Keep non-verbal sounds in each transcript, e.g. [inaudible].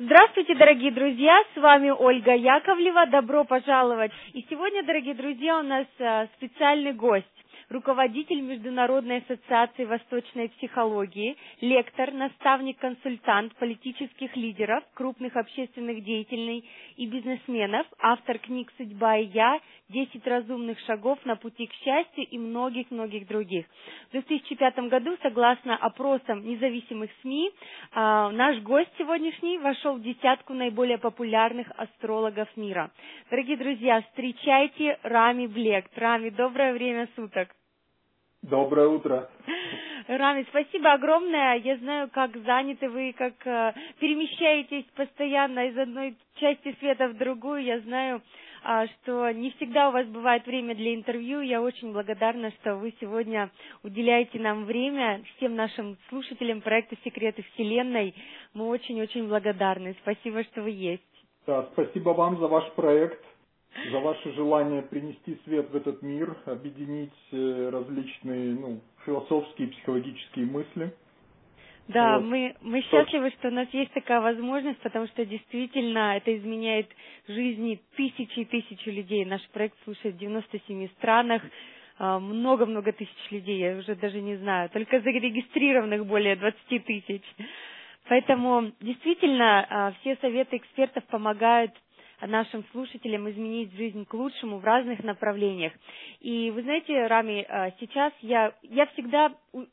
Здравствуйте, дорогие друзья, с вами Ольга Яковлева, добро пожаловать. И сегодня, дорогие друзья, у нас э, специальный гость руководитель Международной ассоциации восточной психологии, лектор, наставник, консультант политических лидеров, крупных общественных деятелей и бизнесменов, автор книг «Судьба и я», «Десять разумных шагов на пути к счастью» и многих-многих других. В 2005 году, согласно опросам независимых СМИ, а, наш гость сегодняшний вошел в десятку наиболее популярных астрологов мира. Дорогие друзья, встречайте Рами Блек. Рами, доброе время суток. Доброе утро. Рами, спасибо огромное. Я знаю, как заняты вы, как э, перемещаетесь постоянно из одной части света в другую. Я знаю, что не всегда у вас бывает время для интервью. Я очень благодарна, что вы сегодня уделяете нам время, всем нашим слушателям проекта «Секреты Вселенной». Мы очень-очень благодарны. Спасибо, что вы есть. Да, спасибо вам за ваш проект за ваше желание принести свет в этот мир, объединить э, различные ну, философские и психологические мысли. Да, вот. мы, мы счастливы, что у нас есть такая возможность, потому что действительно это изменяет жизни тысячи и тысячи людей. Наш проект слушает в 97 странах, а, много-много тысяч людей, я уже даже не знаю, только зарегистрированных более 20 тысяч. Поэтому действительно а, все советы экспертов помогают нашим слушателям изменить жизнь к лучшему в разных направлениях. И вы знаете, Рами, а, сейчас я, я всегда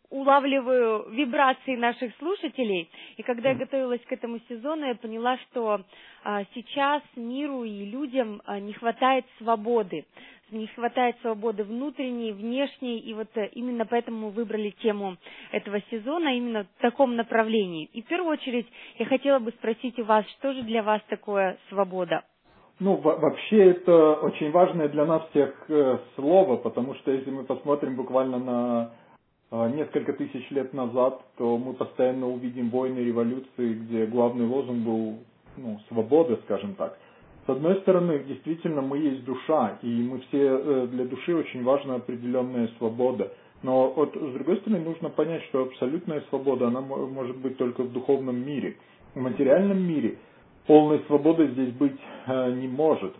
улавливаю вибрации наших слушателей, и когда я готовилась к этому сезону, я поняла, что а, сейчас миру и людям а, не хватает свободы не хватает свободы внутренней, внешней, и вот э, именно поэтому мы выбрали тему этого сезона именно в таком направлении. И в первую очередь я хотела бы спросить у вас, что же для вас такое свобода? Ну, вообще это очень важное для нас всех э, слово, потому что если мы посмотрим буквально на э, несколько тысяч лет назад, то мы постоянно увидим войны, революции, где главный лозунг был ну, свобода, скажем так. С одной стороны, действительно, мы есть душа, и мы все э, для души очень важна определенная свобода. Но вот, с другой стороны, нужно понять, что абсолютная свобода, она может быть только в духовном мире. В материальном мире – полной свободы здесь быть э, не может.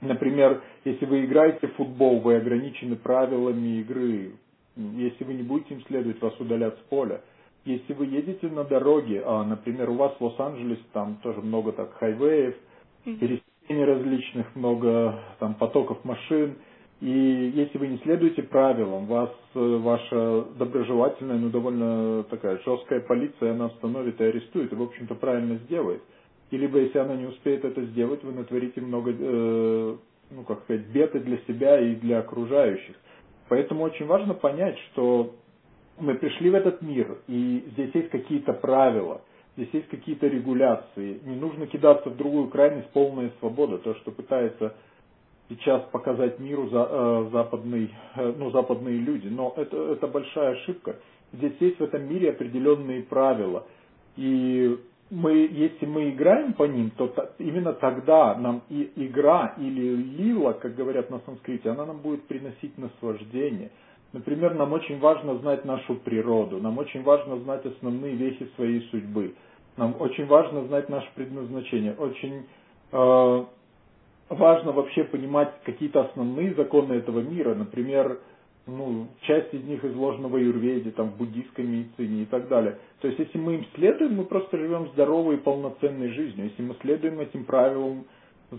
Например, если вы играете в футбол, вы ограничены правилами игры. Если вы не будете им следовать, вас удалят с поля. Если вы едете на дороге, а, например, у вас в Лос-Анджелесе там тоже много так хайвеев, пересечений различных, много там потоков машин, и если вы не следуете правилам, вас э, ваша доброжелательная, но довольно такая жесткая полиция, она остановит и арестует, и, в общем-то, правильно сделает и либо если она не успеет это сделать, вы натворите много, э, ну как сказать, беды для себя и для окружающих. Поэтому очень важно понять, что мы пришли в этот мир, и здесь есть какие-то правила, здесь есть какие-то регуляции. Не нужно кидаться в другую крайность, полная свобода, то, что пытается сейчас показать миру за, э, западный, э, ну, западные люди. Но это, это большая ошибка. Здесь есть в этом мире определенные правила. И мы, если мы играем по ним, то именно тогда нам и игра или лила, как говорят на санскрите, она нам будет приносить наслаждение. Например, нам очень важно знать нашу природу, нам очень важно знать основные вехи своей судьбы, нам очень важно знать наше предназначение, очень э, важно вообще понимать какие-то основные законы этого мира, например, ну, часть из них изложена в аюрведе, там, в буддийской медицине и так далее. То есть, если мы им следуем, мы просто живем здоровой и полноценной жизнью. Если мы следуем этим правилам,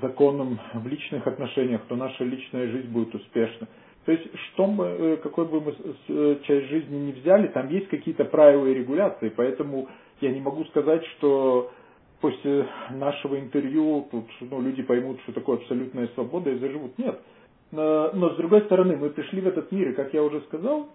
законам в личных отношениях, то наша личная жизнь будет успешна. То есть, что мы, э, какой бы мы э, часть жизни не взяли, там есть какие-то правила и регуляции, поэтому я не могу сказать, что после нашего интервью тут, ну, люди поймут, что такое абсолютная свобода и заживут. Нет. Но с другой стороны, мы пришли в этот мир, и как я уже сказал,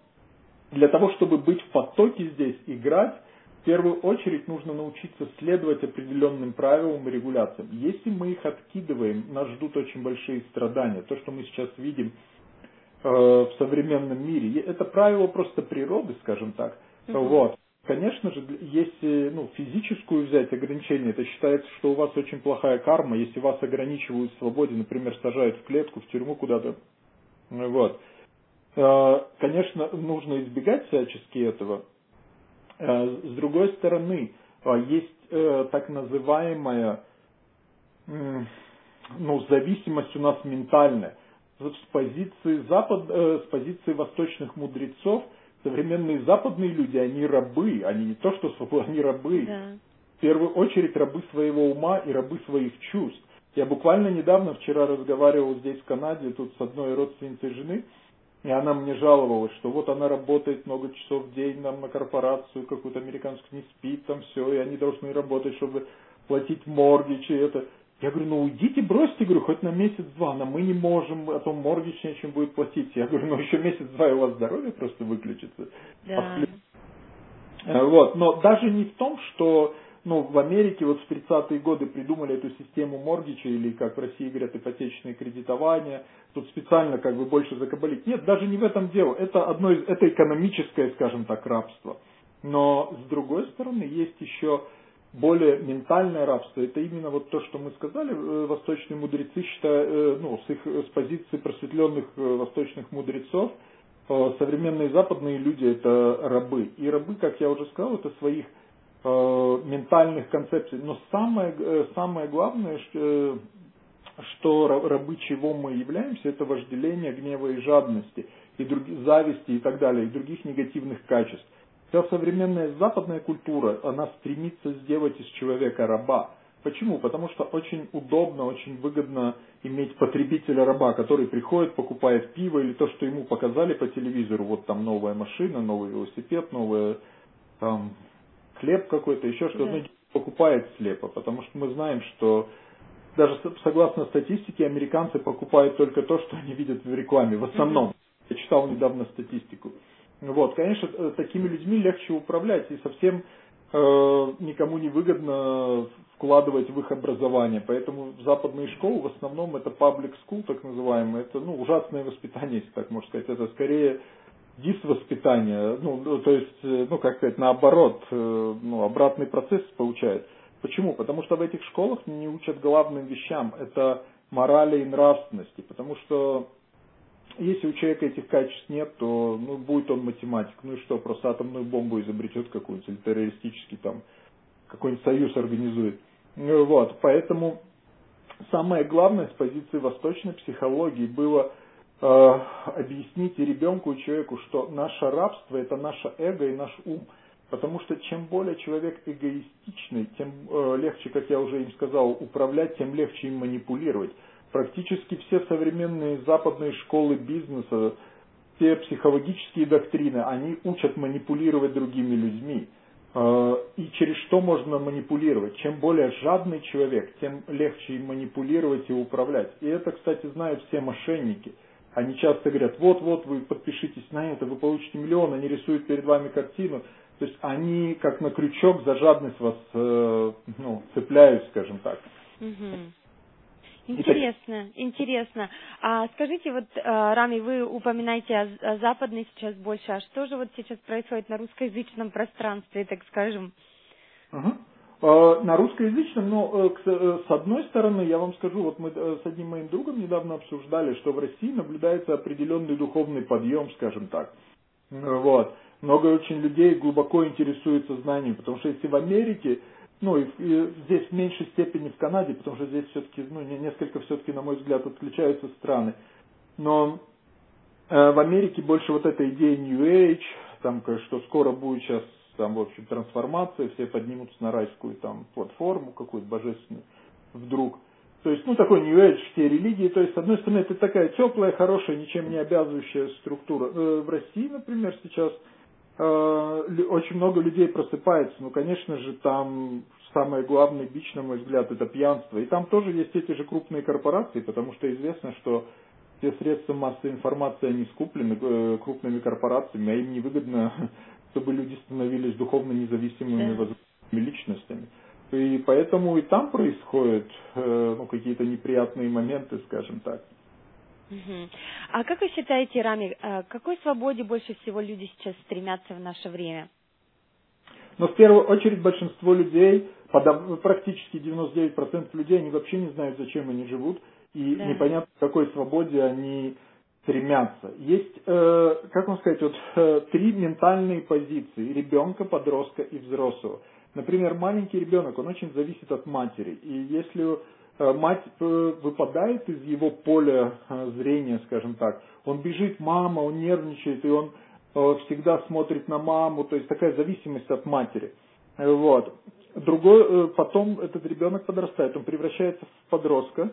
для того, чтобы быть в потоке здесь, играть, в первую очередь нужно научиться следовать определенным правилам и регуляциям. Если мы их откидываем, нас ждут очень большие страдания. То, что мы сейчас видим э, в современном мире, это правило просто природы, скажем так. Угу. Вот. Конечно же, если ну, физическую взять ограничение, это считается, что у вас очень плохая карма, если вас ограничивают в свободе, например, сажают в клетку, в тюрьму куда-то. Вот. Э, конечно, нужно избегать всячески этого. Э, с другой стороны, э, есть э, так называемая э, ну, зависимость у нас ментальная. с позиции, запад, э, с позиции восточных мудрецов современные западные люди, они рабы, они не то что свободы, [laughs] они рабы. Да. В первую очередь рабы своего ума и рабы своих чувств. Я буквально недавно, вчера разговаривал здесь в Канаде, тут с одной родственницей жены, и она мне жаловалась, что вот она работает много часов в день нам на корпорацию какую-то американскую, не спит там все, и они должны работать, чтобы платить моргичи, это. Я говорю, ну уйдите, бросьте, говорю, хоть на месяц-два, но мы не можем, а то моргич нечем будет платить. Я говорю, ну еще месяц-два и у вас здоровье просто выключится. Да. Э, вот, но даже не в том, что ну, в Америке вот в 30-е годы придумали эту систему моргича, или, как в России говорят, ипотечное кредитование, тут специально как бы больше закабалить. Нет, даже не в этом дело. Это одно из, это экономическое, скажем так, рабство. Но, с другой стороны, есть еще более ментальное рабство. Это именно вот то, что мы сказали, э, восточные мудрецы, считая, э, ну, с их с позиции просветленных э, восточных мудрецов, современные западные люди это рабы. И рабы, как я уже сказал, это своих Э, ментальных концепций. Но самое, э, самое главное, что рабы чего мы являемся, это вожделение гнева и жадности, и друг, зависти и так далее, и других негативных качеств. Вся современная западная культура, она стремится сделать из человека раба. Почему? Потому что очень удобно, очень выгодно иметь потребителя раба, который приходит, покупает пиво или то, что ему показали по телевизору. Вот там новая машина, новый велосипед, новая там, хлеб какой-то, еще что-то, да. покупает слепо, потому что мы знаем, что даже согласно статистике, американцы покупают только то, что они видят в рекламе, в основном. Я читал недавно статистику. Вот, конечно, э, такими людьми легче управлять, и совсем э, никому не выгодно вкладывать в их образование. Поэтому западные школы в основном это public school, так называемое, это ну, ужасное воспитание, если так можно сказать. Это скорее дисвоспитание, ну, ну, то есть, э, ну, как сказать, наоборот, э, ну, обратный процесс получает. Почему? Потому что в этих школах не учат главным вещам, это морали и нравственности, потому что если у человека этих качеств нет, то ну, будет он математик, ну и что, просто атомную бомбу изобретет какую-нибудь, или террористический там, какой-нибудь союз организует. Ну, вот, поэтому самое главное с позиции восточной психологии было – э, объясните ребенку и человеку, что наше рабство это наше эго и наш ум. Потому что чем более человек эгоистичный, тем э, легче, как я уже им сказал, управлять, тем легче им манипулировать. Практически все современные западные школы бизнеса, все психологические доктрины, они учат манипулировать другими людьми. Э, и через что можно манипулировать? Чем более жадный человек, тем легче манипулировать и управлять. И это, кстати, знают все мошенники – они часто говорят, вот-вот вы подпишитесь на это, вы получите миллион, они рисуют перед вами картину. То есть они как на крючок за жадность вас э, ну, цепляют, скажем так. Интересно, интересно. А скажите, вот, э, Рами, вы упоминаете о, о западной сейчас больше, а что же вот сейчас происходит на русскоязычном пространстве, так скажем? Угу. На русскоязычном, но э, э, с одной стороны, я вам скажу, вот мы с одним моим другом недавно обсуждали, что в России наблюдается определенный духовный подъем, скажем так. Вот. Много очень людей глубоко интересуются знаниями, потому что если в Америке, ну и, и здесь в меньшей степени в Канаде, потому что здесь все-таки, ну, несколько все-таки, на мой взгляд, отличаются страны. Но э, в Америке больше вот эта идея New Age, там, что скоро будет сейчас там, в общем, трансформация, все поднимутся на райскую там платформу какую-то божественную вдруг. То есть, ну, такой New Age, все религии, то есть, с одной стороны, это такая теплая, хорошая, ничем не обязывающая структура. Э, в России, например, сейчас очень много людей просыпается, ну, конечно же, там самый главный бич, на мой взгляд, это пьянство. И там тоже есть эти же крупные корпорации, потому что известно, что все средства массовой информации, они скуплены э, крупными корпорациями, а им невыгодно [laughs] чтобы люди становились духовно независимыми да. личностями. И поэтому и там происходят э, ну, какие-то неприятные моменты, скажем так. Угу. А как вы считаете, Рами, э, к какой свободе больше всего люди сейчас стремятся в наше время? Но в первую очередь большинство людей, практически 99% людей, они вообще не знают, зачем они живут, и да. непонятно, к какой свободе они стремятся. Есть, э, как вам сказать, вот э, три ментальные позиции ребенка, подростка и взрослого. Например, маленький ребенок, он очень зависит от матери. И если мать э, выпадает из его поля э, зрения, скажем так, он бежит, мама, он нервничает, и он всегда смотрит на маму, то есть такая зависимость от матери. Вот. Другой, потом этот ребенок подрастает, он превращается в подростка,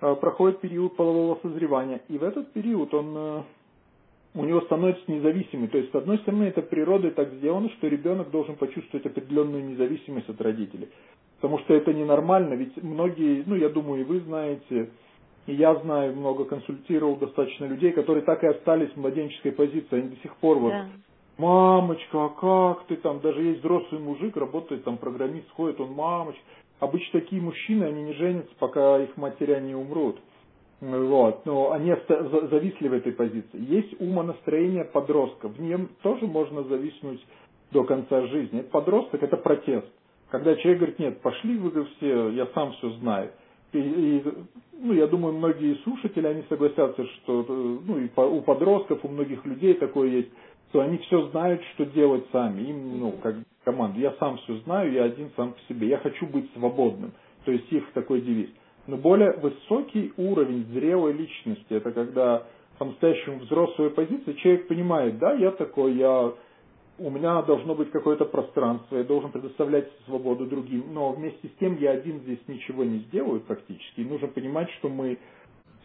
проходит период полового созревания, и в этот период он у него становится независимый. То есть, с одной стороны, это природой так сделано, что ребенок должен почувствовать определенную независимость от родителей. Что это ненормально, ведь многие, ну, я думаю, и вы знаете, и я знаю, много консультировал достаточно людей, которые так и остались в младенческой позиции, они до сих пор вот, да. мамочка, а как ты там, даже есть взрослый мужик, работает там, программист, ходит, он мамочка. Обычно такие мужчины, они не женятся, пока их матеря не умрут. Вот, но они зависли в этой позиции. Есть умонастроение подростка. В нем тоже можно зависнуть до конца жизни. Это подросток, это протест. Когда человек говорит, нет, пошли вы все, я сам все знаю. И, и, ну, я думаю, многие слушатели, они согласятся, что ну, и по, у подростков, у многих людей такое есть, что они все знают, что делать сами. Им, ну, как команда, я сам все знаю, я один сам по себе. Я хочу быть свободным. То есть их такой девиз. Но более высокий уровень зрелой личности, это когда по-настоящему взрослая позиция, человек понимает, да, я такой, я, у меня должно быть какое-то пространство, я должен предоставлять свободу другим, но вместе с тем я один здесь ничего не сделаю практически. И нужно понимать, что мы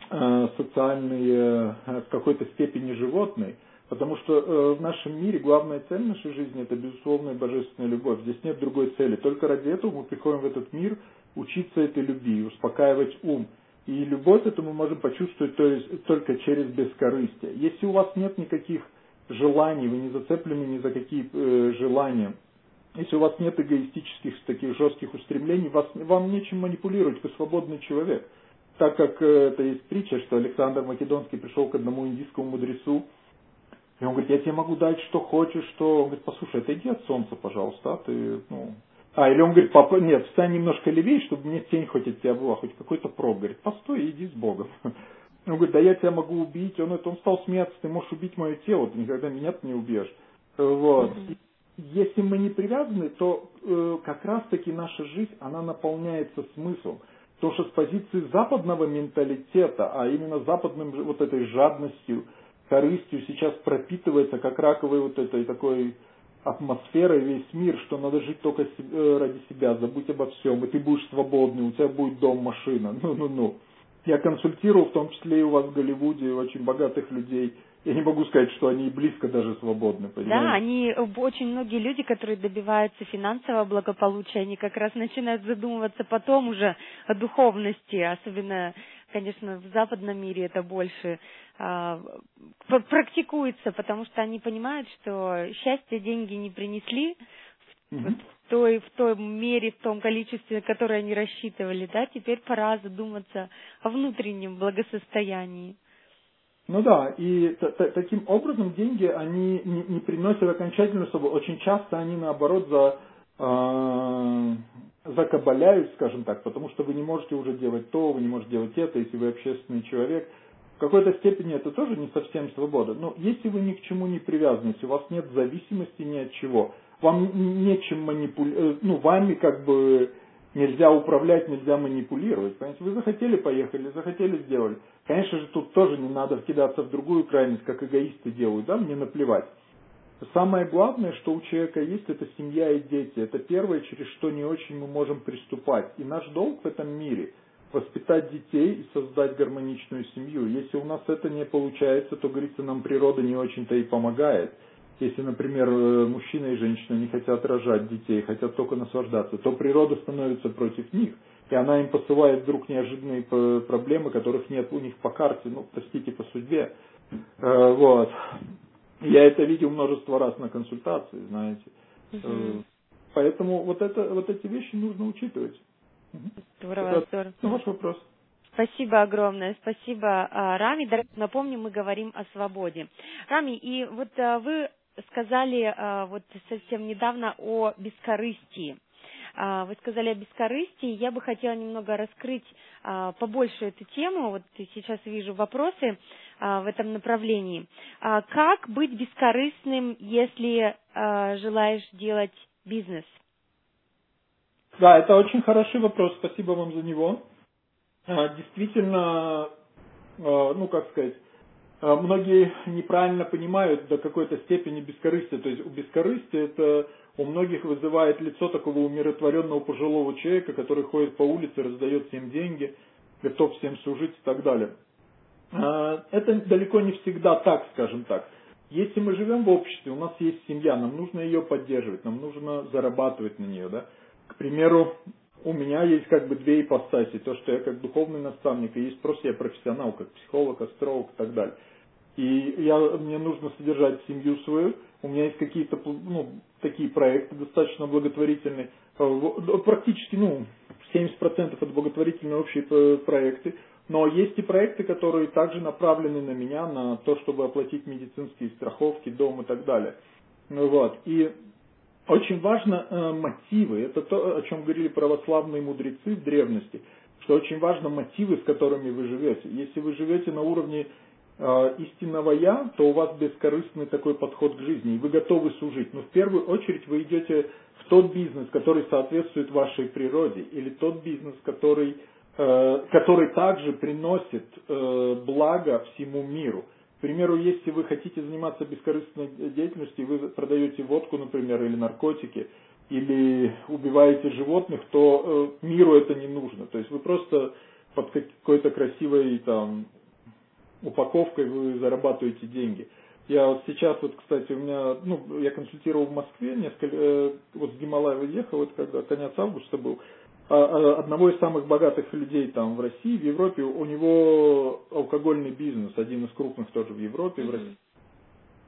э, социальные, э, в какой-то степени животные, потому что э, в нашем мире главная цель нашей жизни это безусловная божественная любовь. Здесь нет другой цели. Только ради этого мы приходим в этот мир – учиться этой любви, успокаивать ум. И любовь эту мы можем почувствовать то есть, только через бескорыстие. Если у вас нет никаких желаний, вы не зацеплены ни за какие э, желания, если у вас нет эгоистических таких жестких устремлений, вас, вам нечем манипулировать, вы свободный человек. Так как э, это есть притча, что Александр Македонский пришел к одному индийскому мудрецу, и он говорит, я тебе могу дать, что хочешь, что... Он говорит, послушай, отойди от солнца, пожалуйста, а ты, ну, а, или он говорит, папа, нет, встань немножко левее, чтобы мне тень хоть от тебя была, хоть какой-то проб. Говорит, постой, иди с Богом. Он говорит, да я тебя могу убить. Он, это, он стал смеяться, ты можешь убить мое тело, ты никогда меня не убьешь. Вот. Mm-hmm. Если мы не привязаны, то э, как раз-таки наша жизнь, она наполняется смыслом. Потому что с позиции западного менталитета, а именно западным вот этой жадностью, корыстью сейчас пропитывается как раковой вот этой такой атмосфера и весь мир, что надо жить только э, ради себя, забудь обо всем, и ты будешь свободный, у тебя будет дом, машина, ну-ну-ну. Я консультирую, в том числе и у вас в Голливуде, очень богатых людей. Я не могу сказать, что они близко даже свободны, понимаете? Да, они, очень многие люди, которые добиваются финансового благополучия, они как раз начинают задумываться потом уже о духовности, особенно конечно, в западном мире это больше а, практикуется, потому что они понимают, что счастье деньги не принесли в, mm в той в той мере, в том количестве, которое они рассчитывали, да, теперь пора задуматься о внутреннем благосостоянии. Ну да, и таким образом деньги, они не, не приносят окончательную свободу. Очень часто они, наоборот, за, э, закабаляют, скажем так, потому что вы не можете уже делать то, вы не можете делать это, если вы общественный человек. В какой-то степени это тоже не совсем свобода. Но если вы ни к чему не привязаны, если у вас нет зависимости ни от чего, вам нечем манипулировать, э, ну, вами как бы нельзя управлять, нельзя манипулировать. Понимаете, вы захотели, поехали, захотели, сделали. Конечно же, тут тоже не надо вкидаться в другую крайность, как эгоисты делают, да, мне наплевать. Самое главное, что у человека есть, это семья и дети. Это первое, через что не очень мы можем приступать. И наш долг в этом мире – воспитать детей и создать гармоничную семью. Если у нас это не получается, то, говорится, нам природа не очень-то и помогает. Если, например, э, мужчина и женщина не хотят рожать детей, хотят только наслаждаться, то природа становится против них. И она им посылает вдруг неожиданные проблемы, которых нет у них по карте, ну, простите, по судьбе. Э, вот. Я это видел множество раз на консультации, знаете. Угу. Поэтому вот, это, вот эти вещи нужно учитывать. Здорово, это, здорово. Ну, ваш вопрос. Спасибо огромное, спасибо, а, Рами. Напомню, мы говорим о свободе. Рами, и вот а, вы сказали вот совсем недавно о бескорыстии. Вы сказали о бескорыстии. Я бы хотела немного раскрыть побольше эту тему. Вот сейчас вижу вопросы. В этом направлении. Как быть бескорыстным, если желаешь делать бизнес? Да, это очень хороший вопрос, спасибо вам за него. Действительно, ну как сказать, многие неправильно понимают до какой-то степени бескорыстия. То есть у бескорыстия это у многих вызывает лицо такого умиротворенного пожилого человека, который ходит по улице, раздает всем деньги, готов всем служить и так далее. Это далеко не всегда так, скажем так. Если мы живем в обществе, у нас есть семья, нам нужно ее поддерживать, нам нужно зарабатывать на нее. Да? К примеру, у меня есть как бы две ипостаси. То, что я как духовный наставник, и есть просто я профессионал, как психолог, астролог и так далее. И я, мне нужно содержать семью свою. У меня есть какие-то ну, такие проекты достаточно благотворительные. Э, практически ну, 70% это благотворительные общие проекты. Но есть и проекты, которые также направлены на меня, на то, чтобы оплатить медицинские страховки, дом и так далее. Вот. И очень важно э, мотивы. Это то, о чем говорили православные мудрецы в древности, что очень важно мотивы, с которыми вы живете. Если вы живете на уровне э, истинного я, то у вас бескорыстный такой подход к жизни, и вы готовы служить. Но в первую очередь вы идете в тот бизнес, который соответствует вашей природе, или тот бизнес, который Э, который также приносит э, благо всему миру. К примеру, если вы хотите заниматься бескорыстной деятельностью, вы продаете водку, например, или наркотики, или убиваете животных, то э, миру это не нужно. То есть вы просто под какой-то красивой там упаковкой вы зарабатываете деньги. Я вот сейчас вот, кстати, у меня, ну, я консультировал в Москве несколько, вот с Гималаева ехал, вот когда конец августа был, а, а, одного из самых богатых людей там в России, в Европе, у него алкогольный бизнес, один из крупных тоже в Европе, mm-hmm. в России.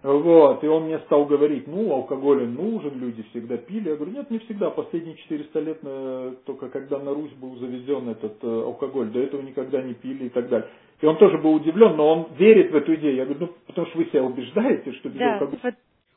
Вот, и он мне стал говорить, ну, алкоголь нужен, люди всегда пили. Я говорю, нет, не всегда, последние 400 лет, э, только когда на Русь был завезен этот э, алкоголь, до этого никогда не пили и так далее. И он тоже был удивлен, но он верит в эту идею. Я говорю, ну, потому что вы себя убеждаете, что да, алкоголя... Вот...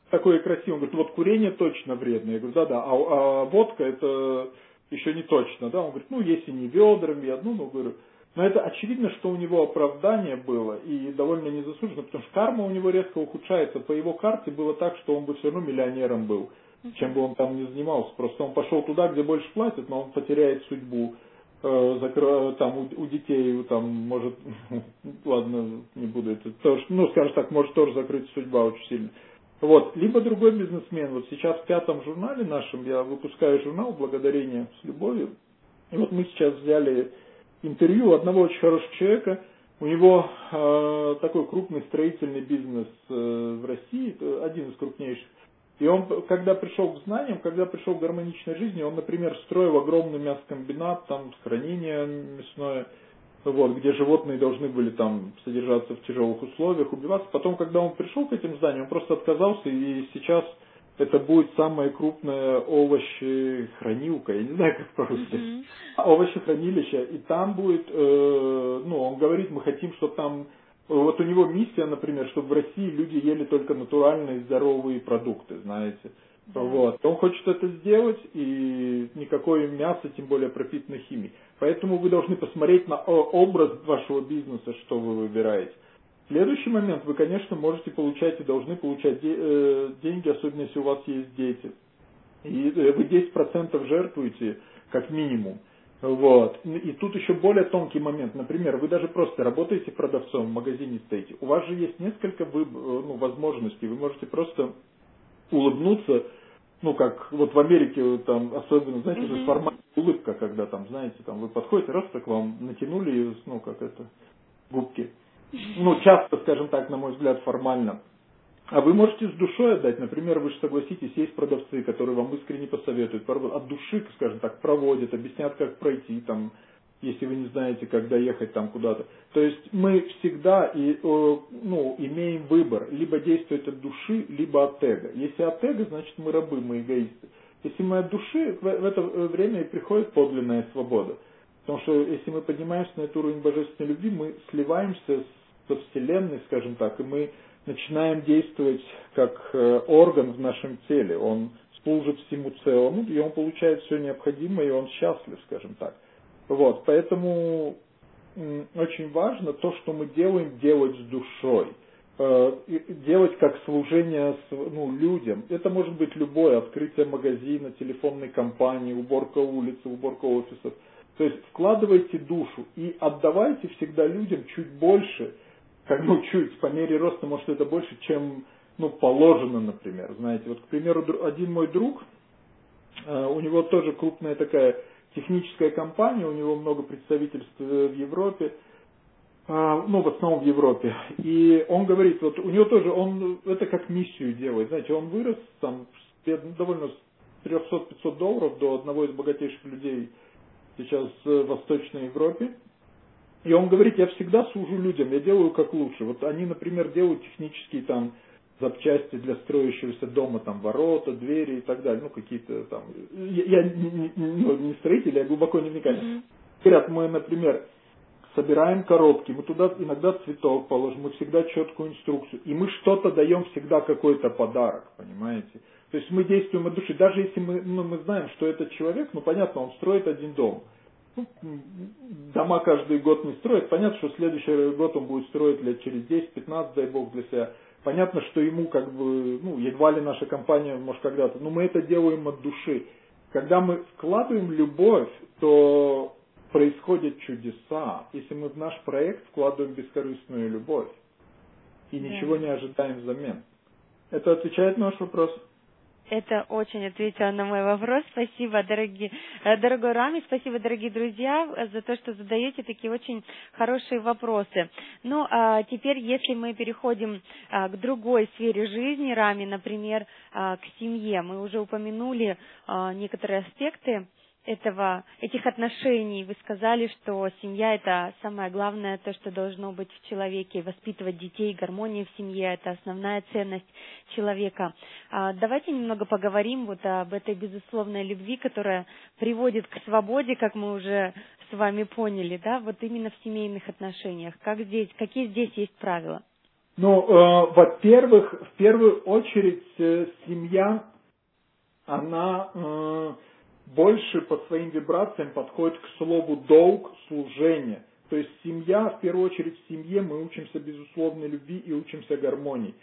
Такое красивое. Он говорит, вот курение точно вредно. Я говорю, да-да, а, а водка это еще не точно, да, он говорит, ну, если не ведрами, одну, ну, говорю, но это очевидно, что у него оправдание было и довольно незаслуженно, потому что карма у него резко ухудшается. По его карте было так, что он бы все равно миллионером был, чем бы он там не занимался. Просто он пошел туда, где больше платят, но он потеряет судьбу. Э, закро... там у, у детей, там, может, [laughs] ладно, не буду это, тоже, ну, скажем так, может тоже закрыть судьба очень сильно. Вот. Либо другой бизнесмен. Вот сейчас в пятом журнале нашем, я выпускаю журнал «Благодарение с любовью». И вот мы сейчас взяли интервью одного очень хорошего человека. У него э, такой крупный строительный бизнес э, в России, один из крупнейших. И он, когда пришел к знаниям, когда пришел к гармоничной жизни, он, например, строил огромный мясокомбинат, там хранение мясное, вот, где животные должны были там содержаться в тяжелых условиях, убиваться. Потом, когда он пришел к этим зданиям, он просто отказался, и сейчас это будет самая крупная овощехранилка, я не знаю, как по-русски, mm-hmm. овощехранилище, и там будет, э, ну, он говорит, мы хотим, чтобы там, вот у него миссия, например, чтобы в России люди ели только натуральные здоровые продукты, знаете. Да. Вот. Он хочет это сделать, и никакое мясо, тем более пропитано химией. Поэтому вы должны посмотреть на образ вашего бизнеса, что вы выбираете. Следующий момент, вы, конечно, можете получать и должны получать э, деньги, особенно если у вас есть дети. И э, вы 10% жертвуете, как минимум. Вот. И тут еще более тонкий момент. Например, вы даже просто работаете продавцом в магазине стоите. У вас же есть несколько выб... Э, ну, возможностей. Вы можете просто улыбнуться ну, как вот в Америке там особенно, знаете, mm-hmm. формальная улыбка, когда там, знаете, там вы подходите, раз так вам натянули, ну, как это, губки. Ну, часто, скажем так, на мой взгляд, формально. А вы можете с душой отдать, например, вы же согласитесь, есть продавцы, которые вам искренне посоветуют, от души, скажем так, проводят, объяснят, как пройти, там, если вы не знаете, как доехать там куда-то. То есть мы всегда и, ну, имеем выбор, либо действовать от души, либо от эго. Если от эго, значит мы рабы, мы эгоисты. Если мы от души, в, это время и приходит подлинная свобода. Потому что если мы поднимаемся на этот уровень божественной любви, мы сливаемся со Вселенной, скажем так, и мы начинаем действовать как э, орган в нашем теле. Он служит всему целому, и он получает все необходимое, и он счастлив, скажем так. Вот, поэтому очень важно то, что мы делаем, делать с душой. э, делать как служение ну, людям. Это может быть любое открытие магазина, телефонной компании, уборка улицы, уборка офисов. То есть вкладывайте душу и отдавайте всегда людям чуть больше, как ну чуть, по мере роста, может это больше, чем ну, положено, например. Знаете, вот, к примеру, один мой друг, э, у него тоже крупная такая техническая компания, у него много представительств э, в Европе, э, ну, в основном в Европе. И он говорит, вот у него тоже, он это как миссию делает. Знаете, он вырос там довольно с 300-500 долларов до одного из богатейших людей сейчас в Восточной Европе. И он говорит, я всегда служу людям, я делаю как лучше. Вот они, например, делают технические там запчасти для строящегося дома, там ворота, двери и так далее, ну какие-то там, я, я не, ну, не строитель, я глубоко не вникаю. Mm-hmm. Говорят, мы, например, собираем коробки, мы туда иногда цветок положим, мы всегда четкую инструкцию, и мы что-то даем всегда какой-то подарок, понимаете? То есть мы действуем от души, даже если мы, ну, мы знаем, что этот человек, ну понятно, он строит один дом, дома каждый год не строит, понятно, что следующий год он будет строить лет через 10-15, дай бог, для себя Понятно, что ему как бы, ну, едва ли наша компания, может, когда-то, но мы это делаем от души. Когда мы вкладываем любовь, то происходят чудеса, если мы в наш проект вкладываем бескорыстную любовь и ничего не ожидаем взамен. Это отвечает на ваш вопрос? Это очень ответило на мой вопрос. Спасибо, дорогие, э, дорогой Рами, спасибо, дорогие друзья, за то, что задаете такие очень хорошие вопросы. Ну, а теперь, если мы переходим а, к другой сфере жизни Рами, например, к семье, мы уже упомянули некоторые аспекты этого, этих отношений. Вы сказали, что семья – это самое главное, то, что должно быть в человеке. Воспитывать детей, гармония в семье – это основная ценность человека. А давайте немного поговорим вот об этой безусловной любви, которая приводит к свободе, как мы уже с вами поняли, да, вот именно в семейных отношениях. Как здесь, какие здесь есть правила? Ну, э, во-первых, в первую очередь э, семья, она э, больше по своим вибрациям подходит к слову долг, служение. То есть семья, в первую очередь в семье мы учимся безусловной любви и учимся гармонии.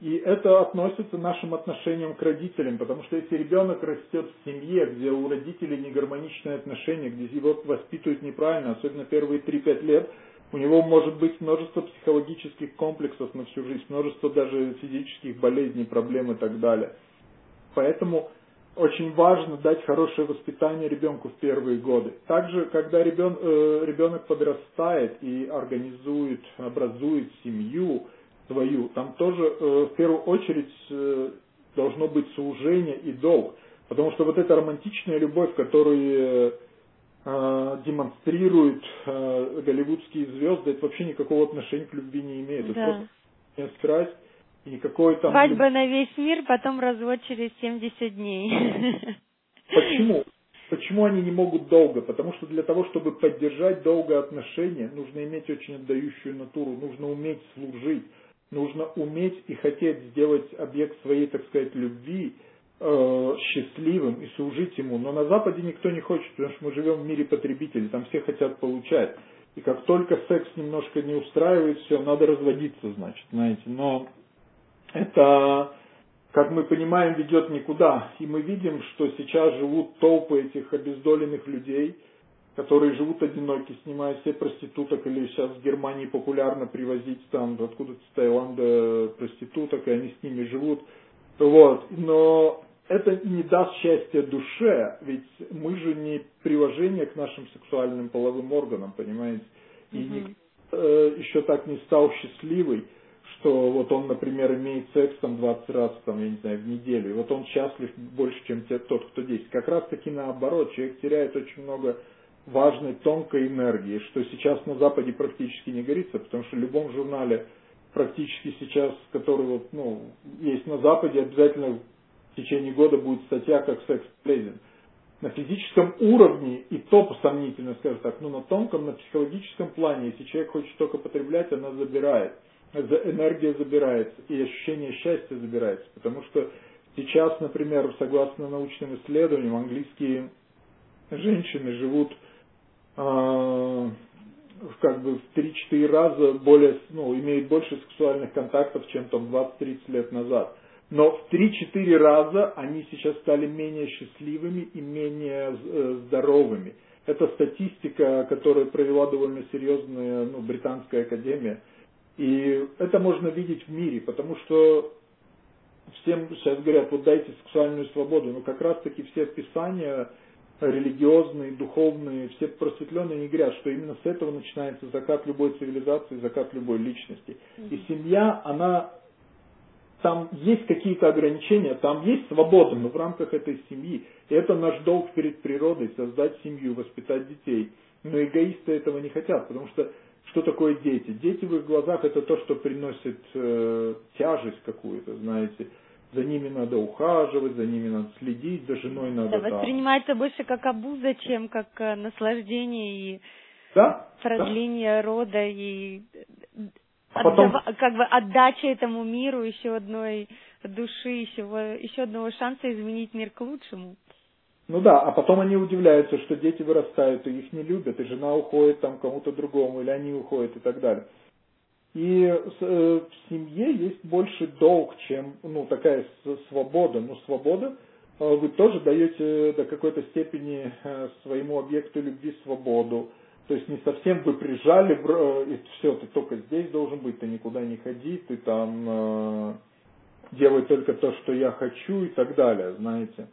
И это относится нашим отношениям к родителям, потому что если ребенок растет в семье, где у родителей негармоничные отношения, где его воспитывают неправильно, особенно первые 3-5 лет, у него может быть множество психологических комплексов на всю жизнь, множество даже физических болезней, проблем и так далее. Поэтому очень важно дать хорошее воспитание ребенку в первые годы. Также, когда ребен, э, ребенок подрастает и организует, образует семью свою, там тоже э, в первую очередь э, должно быть служение и долг. Потому что вот эта романтичная любовь, которую э, демонстрируют э, голливудские звезды, это вообще никакого отношения к любви не имеет. Да. Это просто страсть и никакой там... Свадьба на весь мир, потом развод через 70 дней. [laughs] Почему? Почему они не могут долго? Потому что для того, чтобы поддержать долгое отношение, нужно иметь очень отдающую натуру, нужно уметь служить, нужно уметь и хотеть сделать объект своей, так сказать, любви э, счастливым и служить ему. Но на Западе никто не хочет, потому что мы живем в мире потребителей, там все хотят получать. И как только секс немножко не устраивает, все, надо разводиться, значит, знаете. Но это, как мы понимаем, ведет никуда. И мы видим, что сейчас живут толпы этих обездоленных людей, которые живут одиноки, снимая все проституток, или сейчас в Германии популярно привозить там откуда-то с Таиланда проституток, и они с ними живут. Вот. Но это не даст счастья душе, ведь мы же не приложение к нашим сексуальным половым органам, понимаете? И угу. никто э, еще так не стал счастливый что вот он, например, имеет секс там 20 раз, там, я не знаю, в неделю, и вот он счастлив больше, чем те, тот, кто 10. Как раз таки наоборот, человек теряет очень много важной, тонкой энергии, что сейчас на Западе практически не говорится, потому что в любом журнале практически сейчас, который вот, ну, есть на Западе, обязательно в течение года будет статья как секс полезен. На физическом уровне и то сомнительно, скажем так, но на тонком, на психологическом плане, если человек хочет только потреблять, она забирает энергия забирается, и ощущение счастья забирается. Потому что сейчас, например, согласно научным исследованиям, английские женщины живут э, как бы в 3-4 раза более, ну, имеют больше сексуальных контактов, чем там 20-30 лет назад. Но в 3-4 раза они сейчас стали менее счастливыми и менее э, здоровыми. Это статистика, которую провела довольно серьезная ну, британская академия. И это можно видеть в мире, потому что всем сейчас говорят, вот дайте сексуальную свободу, но как раз таки все писания религиозные, духовные, все просветленные не говорят, что именно с этого начинается закат любой цивилизации, закат любой личности. И семья, она там есть какие-то ограничения, там есть свобода, но в рамках этой семьи. И это наш долг перед природой, создать семью, воспитать детей. Но эгоисты этого не хотят, потому что что такое дети? Дети в их глазах это то, что приносит э, тяжесть какую-то, знаете. За ними надо ухаживать, за ними надо следить, за женой надо... Да, воспринимается больше как обуза, чем как э, наслаждение и да? продление да. рода и а потом... как бы отдача этому миру еще одной души, еще, еще одного шанса изменить мир к лучшему. Ну да, а потом они удивляются, что дети вырастают, и их не любят, и жена уходит там кому-то другому, или они уходят и так далее. И э, в семье есть больше долг, чем ну, такая свобода. Но свобода э, вы тоже даете до какой-то степени э, своему объекту любви свободу. То есть не совсем вы прижали, и все, ты только здесь должен быть, ты никуда не ходи, ты там делай только то, что я хочу и так далее, знаете.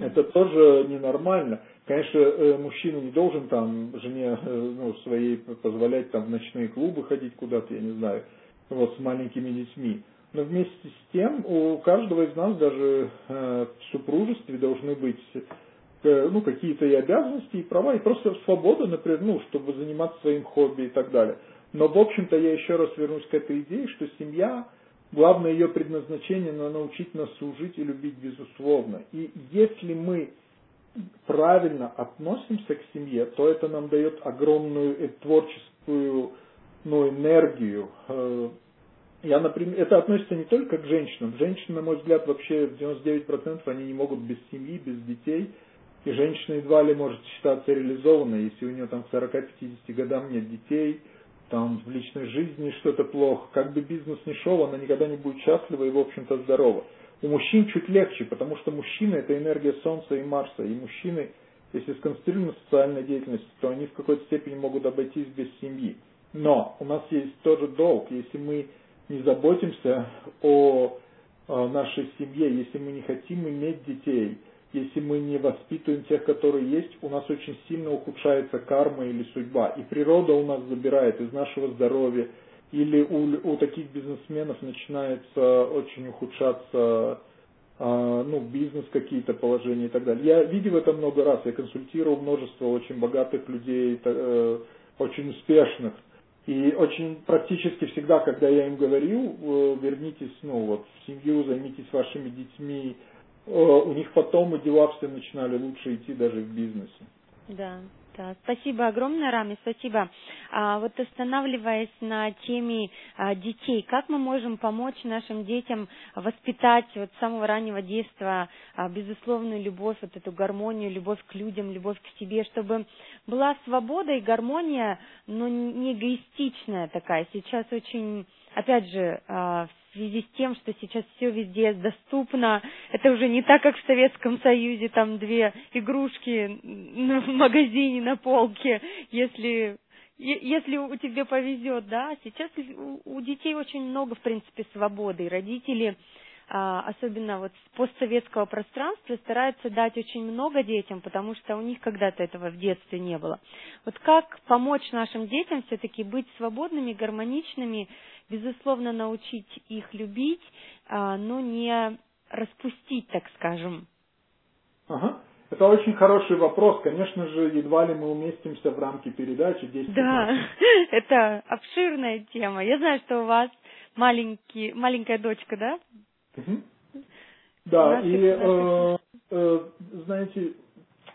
Это тоже ненормально. Конечно, э, мужчина не должен там жене э, ну, своей позволять там в ночные клубы ходить куда-то, я не знаю, вот с маленькими детьми. Но вместе с тем у каждого из нас даже э, в супружестве должны быть ну, какие-то и обязанности, и права, и просто свобода, например, ну, чтобы заниматься своим хобби и так далее. Но, в общем-то, я еще раз вернусь к этой идее, что семья Главное ее предназначение – научить нас служить и любить безусловно. И если мы правильно относимся к семье, то это нам дает огромную э, творческую ну, энергию. Э, я, например, это относится не только к женщинам. Женщины, на мой взгляд, вообще в 99% они не могут без семьи, без детей. И женщина едва ли может считаться реализованной, если у нее там к 40-50 годам нет детей – там в личной жизни что-то плохо, как бы бизнес ни шел, она никогда не будет счастлива и, в общем-то, здорова. У мужчин чуть легче, потому что мужчины – это энергия Солнца и Марса, и мужчины, если сконцентрированы на социальной деятельности, то они в какой-то степени могут обойтись без семьи. Но у нас есть тоже долг, если мы не заботимся о нашей семье, если мы не хотим иметь детей – если мы не воспитываем тех, которые есть, у нас очень сильно ухудшается карма или судьба. И природа у нас забирает из нашего здоровья. Или у, у таких бизнесменов начинается очень ухудшаться а, ну, бизнес какие-то положения и так далее. Я видел это много раз, я консультировал множество очень богатых людей, э, очень успешных. И очень практически всегда, когда я им говорил, э, вернитесь ну, вот, в семью, займитесь вашими детьми, у них потом и дела все начинали лучше идти даже в бизнесе. Да, да. Спасибо огромное, Рами, спасибо. А, вот останавливаясь на теме а, детей, как мы можем помочь нашим детям воспитать вот с самого раннего детства а, безусловную любовь, вот эту гармонию, любовь к людям, любовь к себе, чтобы была свобода и гармония, но не эгоистичная такая. Сейчас очень, опять же, а, связи с тем, что сейчас все везде доступно. Это уже не так, как в Советском Союзе, там две игрушки в магазине на полке, если если у тебя повезет, да, сейчас у детей очень много, в принципе, свободы, и родители, особенно вот с постсоветского пространства, стараются дать очень много детям, потому что у них когда-то этого в детстве не было. Вот как помочь нашим детям все-таки быть свободными, гармоничными, безусловно, научить их любить, а, но не распустить, так скажем. Ага. Это очень хороший вопрос. Конечно же, едва ли мы уместимся в рамки передачи 10 Да, [laughs] это обширная тема. Я знаю, что у вас маленький, маленькая дочка, да? Угу. Да, и э, э, знаете,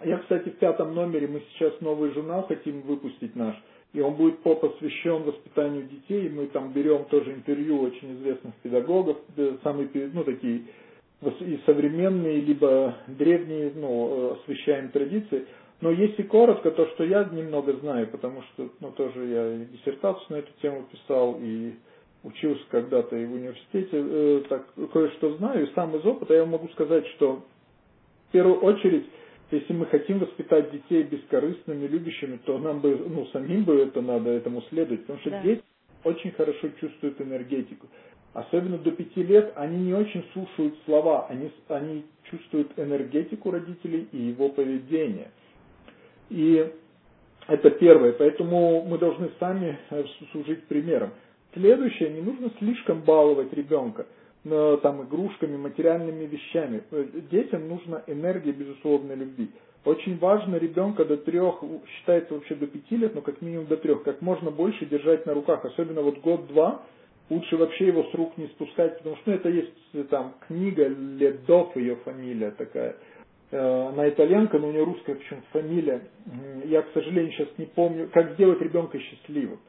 я, кстати, в пятом номере мы сейчас новый журнал хотим выпустить наш и он будет посвящен воспитанию детей. Мы там берем тоже интервью очень известных педагогов, самые, ну, такие и современные, либо древние, ну, освещаем традиции. Но если коротко, то, что я немного знаю, потому что, ну, тоже я и диссертацию на эту тему писал, и учился когда-то и в университете, э, так кое-что знаю, и сам из опыта я могу сказать, что в первую очередь, если мы хотим воспитать детей бескорыстными, любящими, то нам бы, ну, самим бы это надо этому следовать, потому что да. дети очень хорошо чувствуют энергетику. Особенно до пяти лет они не очень слушают слова, они, они чувствуют энергетику родителей и его поведение. И это первое, поэтому мы должны сами э, служить примером. Следующее, не нужно слишком баловать ребенка э, там, игрушками, материальными вещами. Э, детям нужна энергия безусловной любви. Очень важно ребенка до трех, считается вообще до пяти лет, но как минимум до трех, как можно больше держать на руках. Особенно вот год-два, лучше вообще его с рук не спускать, потому что ну, это есть там книга Ледов, ее фамилия такая, э, она итальянка, но у нее русская почему-то фамилия. Я, к сожалению, сейчас не помню, как сделать ребенка счастливым.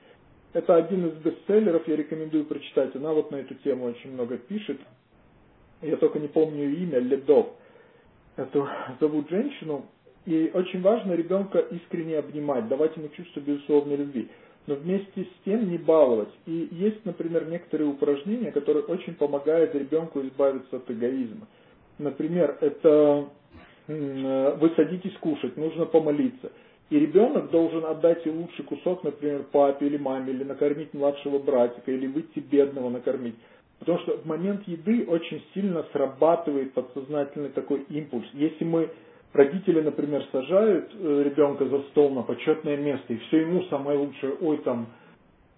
Это один из бестселлеров, я рекомендую прочитать. Она вот на эту тему очень много пишет. Я только не помню имя, Ледов. Эту [laughs] зовут женщину. И очень важно ребенка искренне обнимать, давать ему чувство безусловной любви. Но вместе с тем не баловать. И есть, например, некоторые упражнения, которые очень помогают ребенку избавиться от эгоизма. Например, это вы садитесь кушать, нужно помолиться. И ребенок должен отдать и лучший кусок, например, папе или маме, или накормить младшего братика, или выйти бедного накормить. Потому что в момент еды очень сильно срабатывает подсознательный такой импульс. Если мы родители, например, сажают э, ребенка за стол на почетное место, и все ему самое лучшее, ой, там,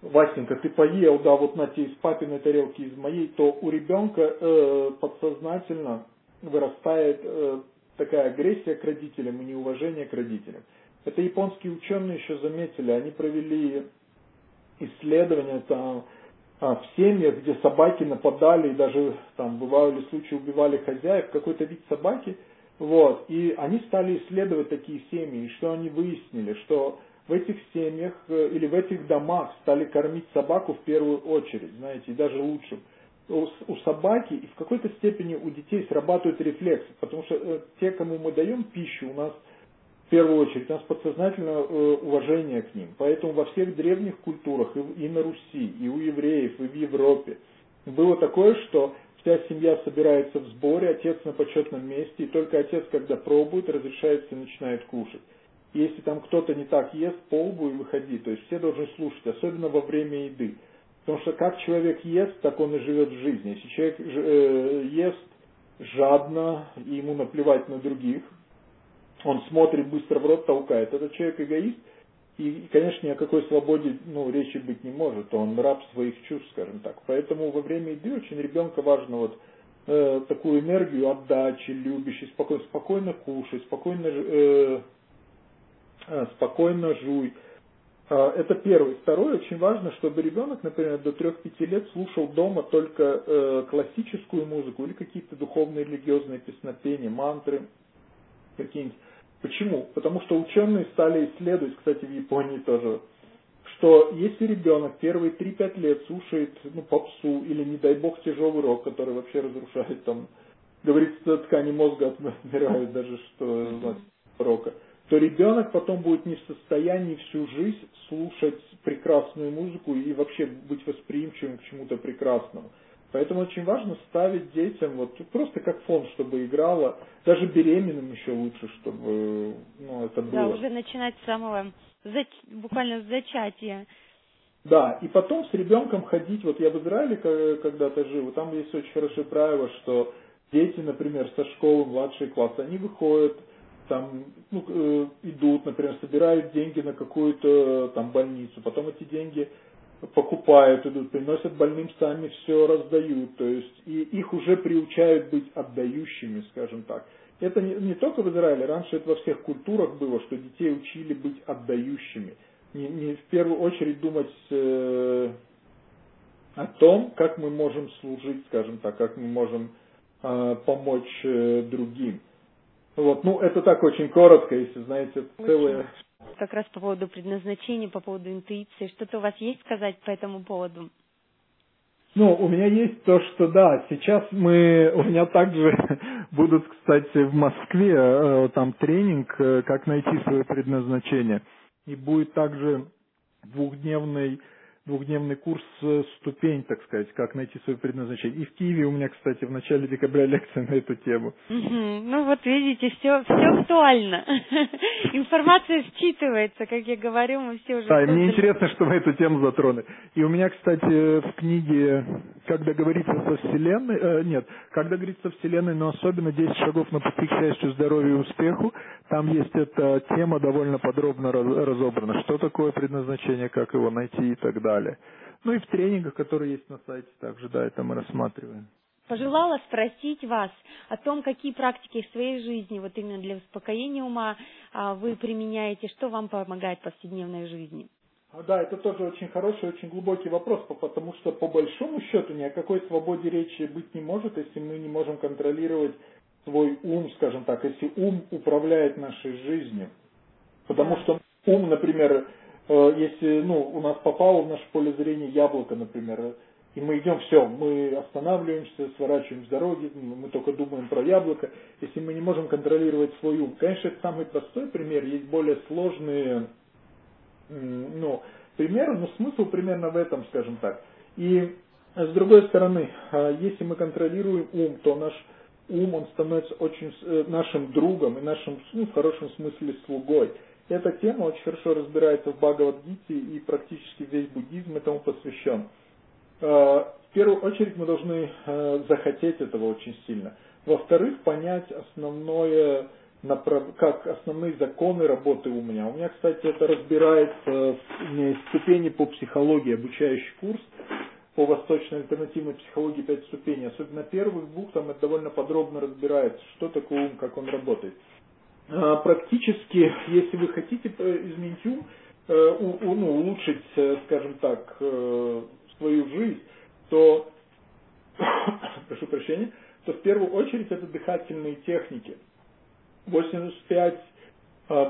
Васенька, ты поел, да, вот на тебе из папиной тарелки, из моей, то у ребенка э, подсознательно вырастает э, такая агрессия к родителям и неуважение к родителям. Это японские ученые еще заметили, они провели исследования там, а, в семьях, где собаки нападали и даже там бывали случаи убивали хозяев, какой-то вид собаки, вот, и они стали исследовать такие семьи, и что они выяснили, что в этих семьях э, или в этих домах стали кормить собаку в первую очередь, знаете, и даже лучше. У, собаки и в какой-то степени у детей срабатывают рефлексы, потому что э, те, кому мы даем пищу, у нас в первую очередь, у нас подсознательное э, уважение к ним. Поэтому во всех древних культурах, и, на Руси, и у евреев, и в Европе, было такое, что вся семья собирается в сборе, отец на почетном месте, и только отец, когда пробует, разрешается и начинает кушать. Если там кто-то не так ест, по лбу и выходи. То есть все должны слушать, особенно во время еды. Потому что как человек ест, так он и живет в жизни. Если человек э, ест жадно, и ему наплевать на других, он смотрит, быстро в рот толкает. Этот человек эгоист, и, конечно, ни о какой свободе ну, речи быть не может. Он раб своих чувств, скажем так. Поэтому во время еды очень ребенка важно вот э, такую энергию отдачи, любящей, спокойно, спокойно кушай, спокойно, э, э, спокойно жуй. Э, это первое. Второе, очень важно, чтобы ребенок, например, до 3-5 лет слушал дома только э, классическую музыку или какие-то духовные религиозные песнопения, мантры какие-нибудь Почему? Потому что ученые стали исследовать, кстати, в Японии тоже, что если ребенок первые 3-5 лет слушает ну, попсу или, не дай бог, тяжелый рок, который вообще разрушает там, говорится, ткани мозга отмирают даже, что значит рока, то ребенок потом будет не в состоянии всю жизнь слушать прекрасную музыку и вообще быть восприимчивым к чему-то прекрасному. Поэтому очень важно ставить детям вот просто как фон, чтобы играло, даже беременным еще лучше, чтобы ну, это было. Да, уже начинать с самого, буквально с зачатия. Да, и потом с ребенком ходить, вот я в Израиле когда-то жил, там есть очень хорошее правило, что дети, например, со школы, младшие классы, они выходят, там ну, э, идут, например, собирают деньги на какую-то там больницу, потом эти деньги покупают, идут, приносят больным, сами все раздают. То есть и их уже приучают быть отдающими, скажем так. Это не, не только в Израиле, раньше это во всех культурах было, что детей учили быть отдающими. Не, не в первую очередь думать э, о том, как мы можем служить, скажем так, как мы можем э, помочь э, другим. Вот, ну это так очень коротко, если знаете, целое как раз по поводу предназначения, по поводу интуиции. Что-то у вас есть сказать по этому поводу? Ну, у меня есть то, что да, сейчас мы, у меня также [laughs] будут, кстати, в Москве э, там тренинг, э, как найти свое предназначение. И будет также двухдневный двухдневный курс ступень, так сказать, как найти свое предназначение. И в Киеве у меня, кстати, в начале декабря [laughs] лекция на эту тему. Угу. Ну вот видите, все, все актуально. [laughs] Информация считывается, как я говорю, мы все уже... Да, и мне интересно, что вы эту тему затронули. И у меня, кстати, в книге «Когда говорится со Вселенной», э, нет, «Когда говорится Вселенной, но особенно 10 шагов на пути к счастью, здоровью и успеху», там есть эта тема довольно подробно разобрана. Что такое предназначение, как его найти и так далее далее. Ну и в тренингах, которые есть на сайте, также, да, это мы рассматриваем. Пожелала спросить вас о том, какие практики в своей жизни, вот именно для успокоения ума, а, вы применяете, что вам помогает в повседневной жизни. А, да, это тоже очень хороший, очень глубокий вопрос, потому что по большому счету ни о какой свободе речи быть не может, если мы не можем контролировать свой ум, скажем так, если ум управляет нашей жизнью. Потому что ум, например, Э, если ну, у нас попало в наше поле зрения яблоко, например, и мы идем, все, мы останавливаемся, сворачиваем с дороги, мы только думаем про яблоко, если мы не можем контролировать свой ум. Конечно, это самый простой пример, есть более сложные ну, примеры, но смысл примерно в этом, скажем так. И с другой стороны, а, если мы контролируем ум, то наш ум, он становится очень э, нашим другом и нашим, ну, в хорошем смысле, слугой. Эта тема очень хорошо разбирается в Бхагавадгите и практически весь буддизм этому посвящен. Э, в первую очередь мы должны э, захотеть этого очень сильно. Во-вторых, понять основное, как основные законы работы у меня. У меня, кстати, это разбирается, у меня ступени по психологии, обучающий курс по восточной альтернативной психологии 5 ступеней. Особенно первых двух там это довольно подробно разбирается, что такое ум, как он работает. А, практически, если вы хотите э, изменить ум, э, ну, улучшить, э, скажем так, свою жизнь, то, [coughs] прошу прощения, то в первую очередь это дыхательные техники. 85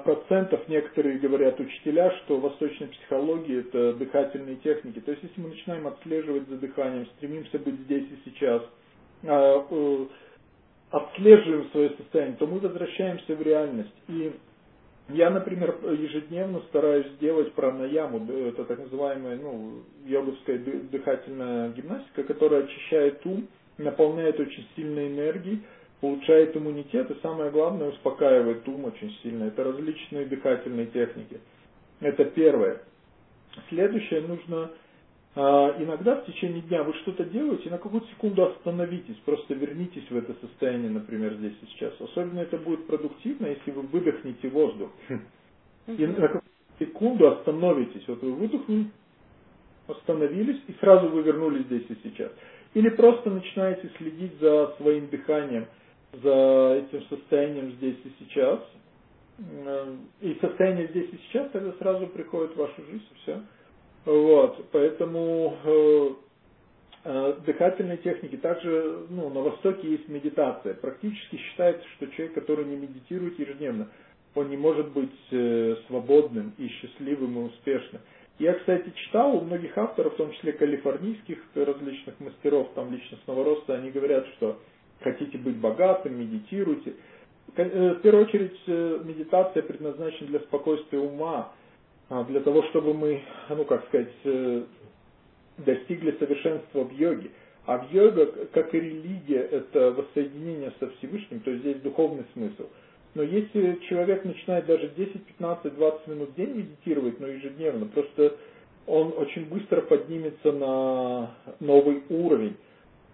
процентов некоторые говорят учителя, что восточная психология это дыхательные техники. То есть если мы начинаем отслеживать за дыханием, стремимся быть здесь и сейчас, а, отслеживаем свое состояние, то мы возвращаемся в реальность. И я, например, ежедневно стараюсь сделать пранаяму, это так называемая ну, йоговская дыхательная гимнастика, которая очищает ум, наполняет очень сильной энергией, улучшает иммунитет и самое главное успокаивает ум очень сильно. Это различные дыхательные техники. Это первое. Следующее нужно а, иногда в течение дня вы что-то делаете, на какую-то секунду остановитесь, просто вернитесь в это состояние, например, здесь и сейчас. Особенно это будет продуктивно, если вы выдохнете воздух. И на какую-то секунду остановитесь. Вот вы выдохнули, остановились, и сразу вы вернулись здесь и сейчас. Или просто начинаете следить за своим дыханием, за этим состоянием здесь и сейчас. И состояние здесь и сейчас тогда сразу приходит в вашу жизнь, все. Вот, поэтому э, э, дыхательные техники. Также ну, на Востоке есть медитация. Практически считается, что человек, который не медитирует ежедневно, он не может быть э, свободным и счастливым и успешным. Я, кстати, читал у многих авторов, в том числе калифорнийских различных мастеров там личностного роста, они говорят, что хотите быть богатым, медитируйте. Э, в первую очередь э, медитация предназначена для спокойствия ума, а, для того, чтобы мы, ну как сказать, э, достигли совершенства в йоге. А в йога, как и религия, это воссоединение со Всевышним, то есть здесь духовный смысл. Но если человек начинает даже 10, 15, 20 минут в день медитировать, но ежедневно, просто он очень быстро поднимется на новый уровень.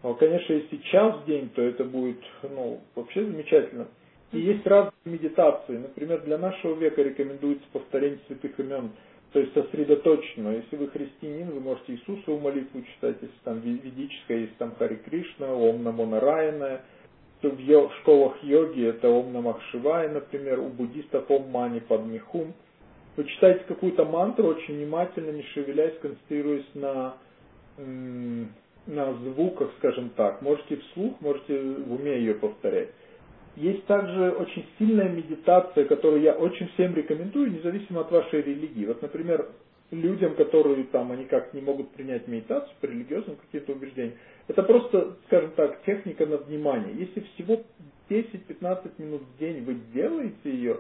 Конечно, если час в день, то это будет ну, вообще замечательно. И есть разные медитации. Например, для нашего века рекомендуется повторение святых имен, то есть сосредоточенно. Если вы христианин, вы можете Иисусову молитву читать, если там ведическая, есть там Хари Кришна, Ом Намо Нараяна. В школах йоги это Ом Намах Шивай, например, у буддистов Ом Мани Падмихум. Вы читаете какую-то мантру очень внимательно, не шевелясь, концентрируясь на, на звуках, скажем так. Можете вслух, можете в уме ее повторять. Есть также очень сильная медитация, которую я очень всем рекомендую, независимо от вашей религии. Вот, например, людям, которые там, они как не могут принять медитацию по религиозным каким-то убеждениям. Это просто, скажем так, техника над вниманием. Если всего 10-15 минут в день вы делаете ее,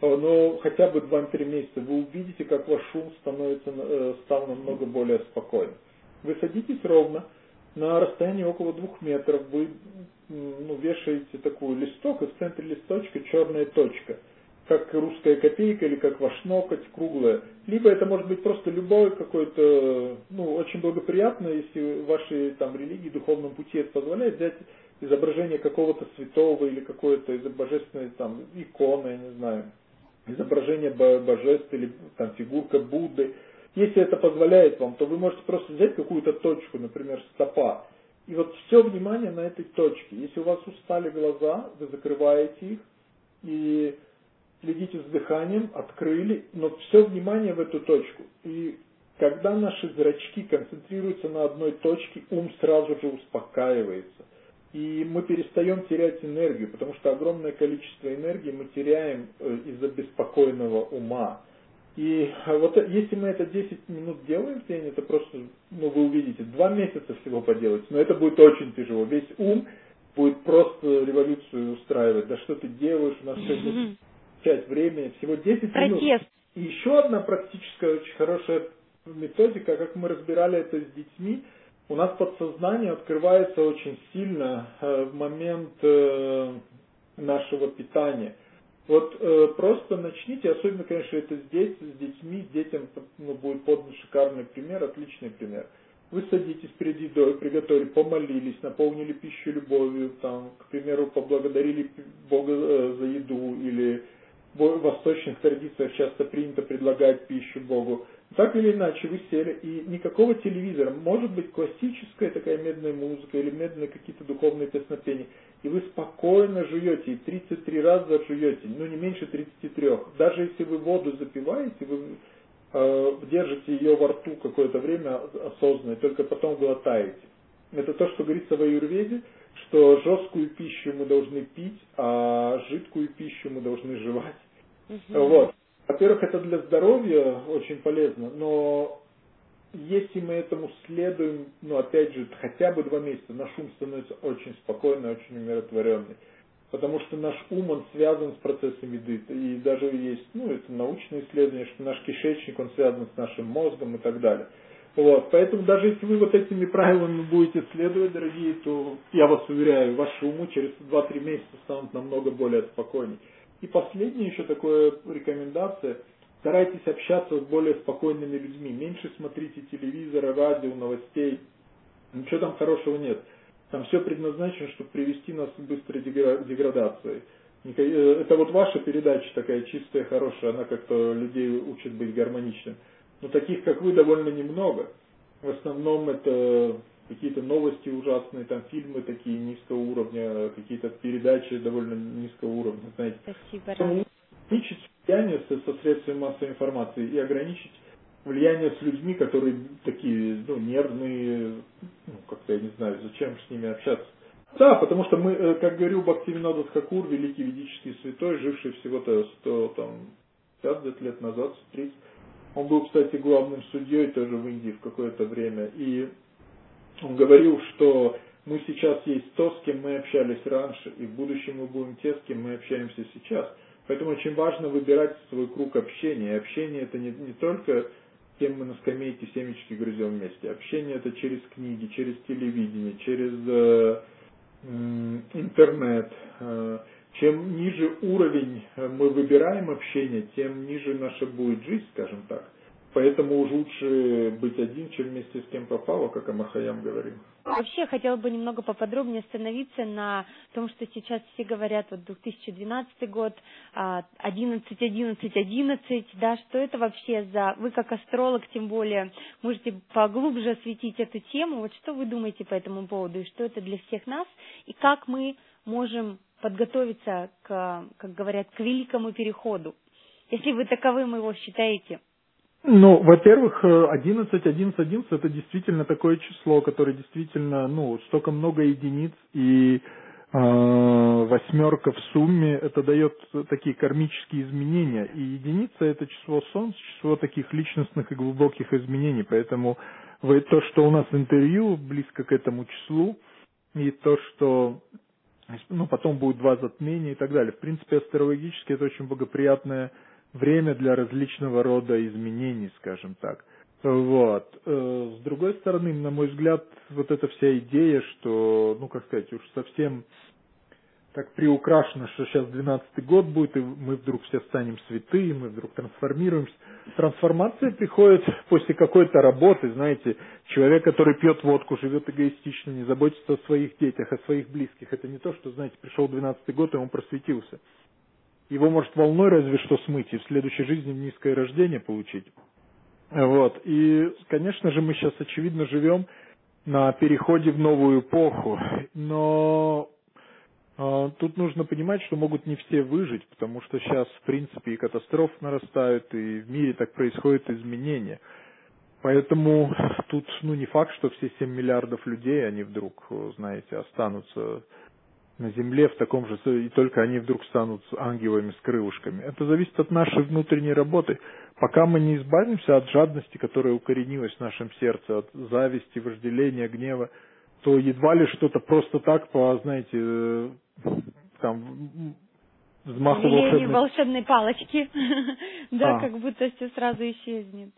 э, но хотя бы 2-3 месяца, вы увидите, как ваш шум становится, э, стал намного более спокойным. Вы садитесь ровно, на расстоянии около двух метров вы ну, вешаете такой листок, и в центре листочка черная точка – как русская копейка или как ваш ноготь, круглая. Либо это может быть просто любой какой-то, ну, очень благоприятно, если вашей там религии, духовном пути это позволяет, взять изображение какого-то святого или какой-то из божественной там иконы, я не знаю, изображение божеств или там фигурка Будды. Если это позволяет вам, то вы можете просто взять какую-то точку, например, стопа, и вот все внимание на этой точке. Если у вас устали глаза, вы закрываете их, и следите с дыханием, открыли, но все внимание в эту точку. И когда наши зрачки концентрируются на одной точке, ум сразу же успокаивается. И мы перестаем терять энергию, потому что огромное количество энергии мы теряем э, из-за беспокойного ума. И вот если мы это 10 минут делаем в день, это просто, ну вы увидите, два месяца всего поделать, но это будет очень тяжело. Весь ум будет просто революцию устраивать. Да что ты делаешь, у нас сегодня часть времени, всего 10 Протест. минут. И еще одна практическая очень хорошая методика, как мы разбирали это с детьми, у нас подсознание открывается очень сильно э, в момент э, нашего питания. Вот э, просто начните, особенно, конечно, это здесь, с детьми, детям ну, будет подан шикарный пример, отличный пример. Вы садитесь перед едой, приготовили, помолились, наполнили пищу любовью, там, к примеру, поблагодарили Бога э, за еду или в восточных традициях часто принято предлагать пищу Богу. Так или иначе, вы сели, и никакого телевизора, может быть классическая такая медная музыка или медные какие-то духовные песнопения, и вы спокойно жуете, и 33 раза жуете, ну не меньше 33. Даже если вы воду запиваете, вы э, держите ее во рту какое-то время осознанно, и только потом глотаете. Это то, что говорится в аюрведе, что жесткую пищу мы должны пить, а жидкую пищу мы должны жевать. Угу. Вот. Во-первых, это для здоровья очень полезно, но если мы этому следуем, ну, опять же, хотя бы два месяца, наш ум становится очень спокойный, очень умиротворенный. Потому что наш ум, он связан с процессом еды. И даже есть, ну, это научные исследования, что наш кишечник, он связан с нашим мозгом и так далее. Вот, поэтому даже если вы вот этими правилами будете следовать, дорогие, то я вас уверяю, ваши умы через 2-3 месяца станут намного более спокойнее. И последняя еще такая рекомендация. Старайтесь общаться с более спокойными людьми. Меньше смотрите телевизора, радио, новостей. Ничего там хорошего нет. Там все предназначено, чтобы привести нас к быстрой деградации. Э, это вот ваша передача такая чистая, хорошая, она как-то людей учит быть гармоничным. Но таких, как вы, довольно немного. В основном это какие-то новости ужасные, там фильмы такие низкого уровня, какие-то передачи довольно низкого уровня, знаете. Спасибо. Ограничить влияние со, средствами массовой информации и ограничить влияние с людьми, которые такие, ну, нервные, ну, как-то я не знаю, зачем с ними общаться. Да, потому что мы, э, как говорил Бхактивинода Тхакур, великий ведический святой, живший всего-то 100, там, 50 лет назад, 30, он был, кстати, главным судьей тоже в Индии в какое-то время. И он говорил, что мы сейчас есть то, с кем мы общались раньше, и в будущем мы будем те, с кем мы общаемся сейчас. Поэтому очень важно выбирать свой круг общения. И общение это не, не только с кем мы на скамейке семечки грызем вместе. Общение это через книги, через телевидение, через э, интернет. Э, чем ниже уровень э, мы выбираем общение, тем ниже наша будет жизнь, скажем так. Поэтому уж лучше быть один, чем вместе с кем попало, как Амахаям говорил. Вообще, хотела бы немного поподробнее остановиться на том, что сейчас все говорят, вот 2012 год, 11, 11, 11, да, что это вообще за... Вы как астролог, тем более, можете поглубже осветить эту тему. Вот что вы думаете по этому поводу, и что это для всех нас, и как мы можем подготовиться к, как говорят, к великому переходу, если вы таковым его считаете? Ну, во-первых, 11, 11, 11 это действительно такое число, которое действительно, ну, столько много единиц, и а, восьмерка в сумме, это дает такие кармические изменения. И единица это число солнца, число таких личностных и глубоких изменений. Поэтому вы, то, что у нас интервью близко к этому числу, и то, что ну, потом будет два затмения и так далее. В принципе, астрологически это очень благоприятное время для различного рода изменений, скажем так. Вот. Э, с другой стороны, на мой взгляд, вот эта вся идея, что, ну, как сказать, уж совсем так приукрашено, что сейчас 12-й год будет, и мы вдруг все станем святые, мы вдруг трансформируемся. Трансформация приходит после какой-то работы, знаете, человек, который пьет водку, живет эгоистично, не заботится о своих детях, о своих близких. Это не то, что, знаете, пришел 12-й год, и он просветился. Его может волной разве что смыть, и в следующей жизни низкое рождение получить. Вот. И, конечно же, мы сейчас, очевидно, живем на переходе в новую эпоху. Но а, тут нужно понимать, что могут не все выжить, потому что сейчас, в принципе, и катастрофы нарастают, и в мире так происходят изменения. Поэтому тут, ну, не факт, что все 7 миллиардов людей, они вдруг, знаете, останутся на земле в таком же, и только они вдруг станут ангелами с крылышками. Это зависит от нашей внутренней работы. Пока мы не избавимся от жадности, которая укоренилась в нашем сердце, от зависти, вожделения, гнева, то едва ли что-то просто так по, знаете, э, там взмаху волшебной... волшебной палочки. [laughs] да, а. как будто все сразу исчезнет.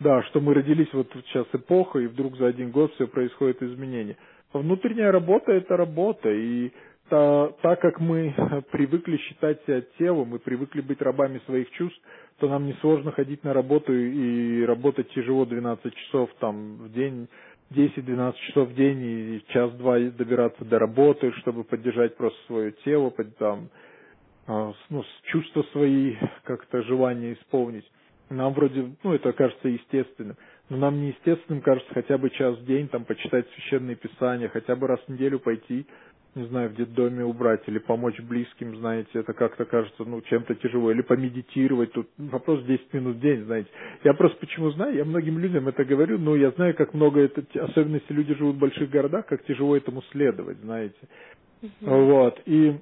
Да, что мы родились вот сейчас эпоха, и вдруг за один год все происходит изменение. Внутренняя работа – это работа, и та, так как мы привыкли считать себя телом, мы привыкли быть рабами своих чувств, то нам несложно ходить на работу и работать тяжело 12 часов там в день, 10-12 часов в день и час-два добираться до работы, чтобы поддержать просто свое тело, там, а, ну, чувства свои, как-то желание исполнить. Нам вроде, ну, это кажется естественным. Но нам неестественным кажется хотя бы час в день там почитать священные писания, хотя бы раз в неделю пойти не знаю, в детдоме убрать или помочь близким, знаете, это как-то кажется, ну, чем-то тяжело, или помедитировать, тут вопрос 10 минут в день, знаете. Я просто почему знаю, я многим людям это говорю, но я знаю, как много это, особенно если люди живут в больших городах, как тяжело этому следовать, знаете. Угу. Вот, и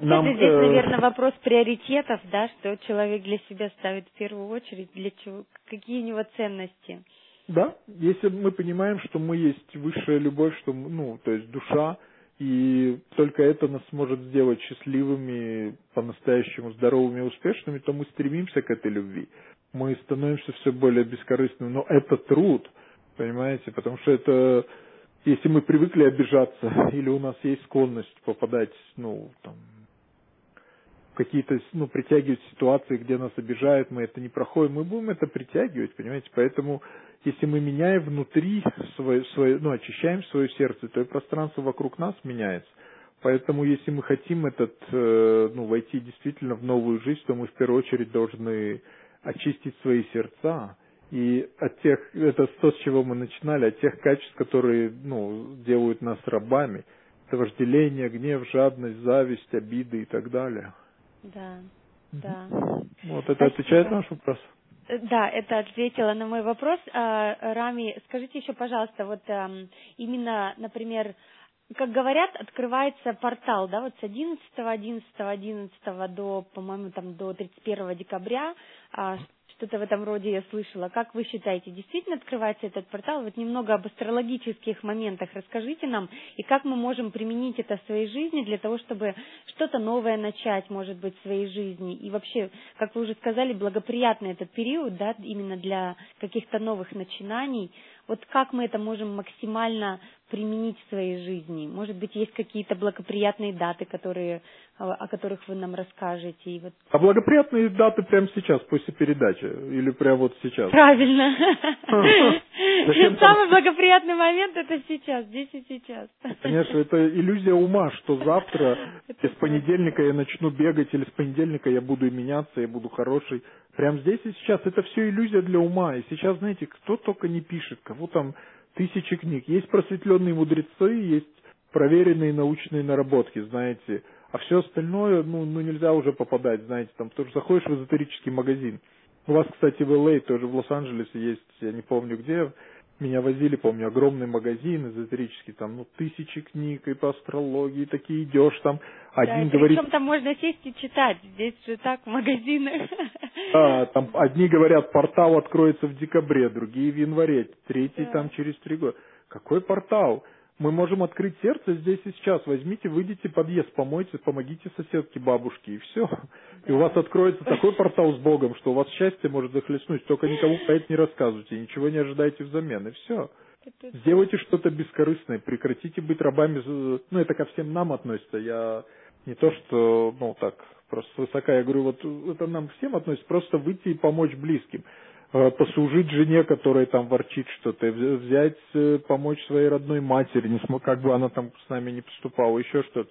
нам, это здесь, э... наверное, вопрос приоритетов, да, что человек для себя ставит в первую очередь, для чего, какие у него ценности. Да, если мы понимаем, что мы есть высшая любовь, что, ну, то есть душа, и только это нас может сделать счастливыми, по-настоящему здоровыми и успешными, то мы стремимся к этой любви. Мы становимся все более бескорыстными. Но это труд, понимаете, потому что это, если мы привыкли обижаться, [laughs] или у нас есть склонность попадать, ну, там, какие-то, ну, притягивать ситуации, где нас обижают, мы это не проходим, мы будем это притягивать, понимаете, поэтому если мы меняем внутри свое, свое, ну, очищаем свое сердце, то и пространство вокруг нас меняется. Поэтому, если мы хотим этот, э, ну, войти действительно в новую жизнь, то мы в первую очередь должны очистить свои сердца. И от тех, это то, с чего мы начинали, от тех качеств, которые, ну, делают нас рабами. Это вожделение, гнев, жадность, зависть, обиды и так далее. Да, да. Вот это Спасибо. отвечает на ваш вопрос? Да, это ответила на мой вопрос. А, Рами, скажите еще, пожалуйста, вот именно, например, как говорят, открывается портал, да, вот с 11, 11, 11 до, по-моему, там до 31 декабря, а, что-то в этом роде я слышала. Как вы считаете, действительно открывается этот портал? Вот немного об астрологических моментах расскажите нам, и как мы можем применить это в своей жизни для того, чтобы что-то новое начать, может быть, в своей жизни. И вообще, как вы уже сказали, благоприятный этот период, да, именно для каких-то новых начинаний. Вот как мы это можем максимально применить в своей жизни? Может быть, есть какие-то благоприятные даты, которые, о которых вы нам расскажете? И вот... А благоприятные даты прямо сейчас, после передачи? Или прямо вот сейчас? Правильно. Самый благоприятный момент это сейчас, здесь и сейчас. Конечно, это иллюзия ума, что завтра, с понедельника я начну бегать, или с понедельника я буду меняться, я буду хороший. Прямо здесь и сейчас. Это все иллюзия для ума. И сейчас, знаете, кто только не пишет, кого там тысячи книг. Есть просветленные мудрецы, есть проверенные научные наработки, знаете. А все остальное, ну, ну нельзя уже попадать, знаете, там, потому что заходишь в эзотерический магазин. У вас, кстати, в Л.А. тоже в Лос-Анджелесе есть, я не помню где, меня возили, помню, огромный магазин эзотерический, там, ну, тысячи книг и по астрологии, такие идешь там, один да, говорит... Причем там можно сесть и читать, здесь же так, в магазинах. Да, там одни говорят, портал откроется в декабре, другие в январе, третий да. там через три года. Какой портал? Мы можем открыть сердце здесь и сейчас. Возьмите, выйдите подъезд, помойте, помогите соседке, бабушке, и все. И у вас откроется такой портал с Богом, что у вас счастье может захлестнуть. Только никому про это не рассказывайте, ничего не ожидайте взамен, и все. Сделайте что-то бескорыстное, прекратите быть рабами. Ну, это ко всем нам относится. Я не то, что, ну, так, просто высока. Я говорю, вот это нам всем относится, просто выйти и помочь близким. Э, послужить жене, которая там ворчит что-то, взять, э, помочь своей родной матери, не смог, как бы она там с нами не поступала, еще что-то.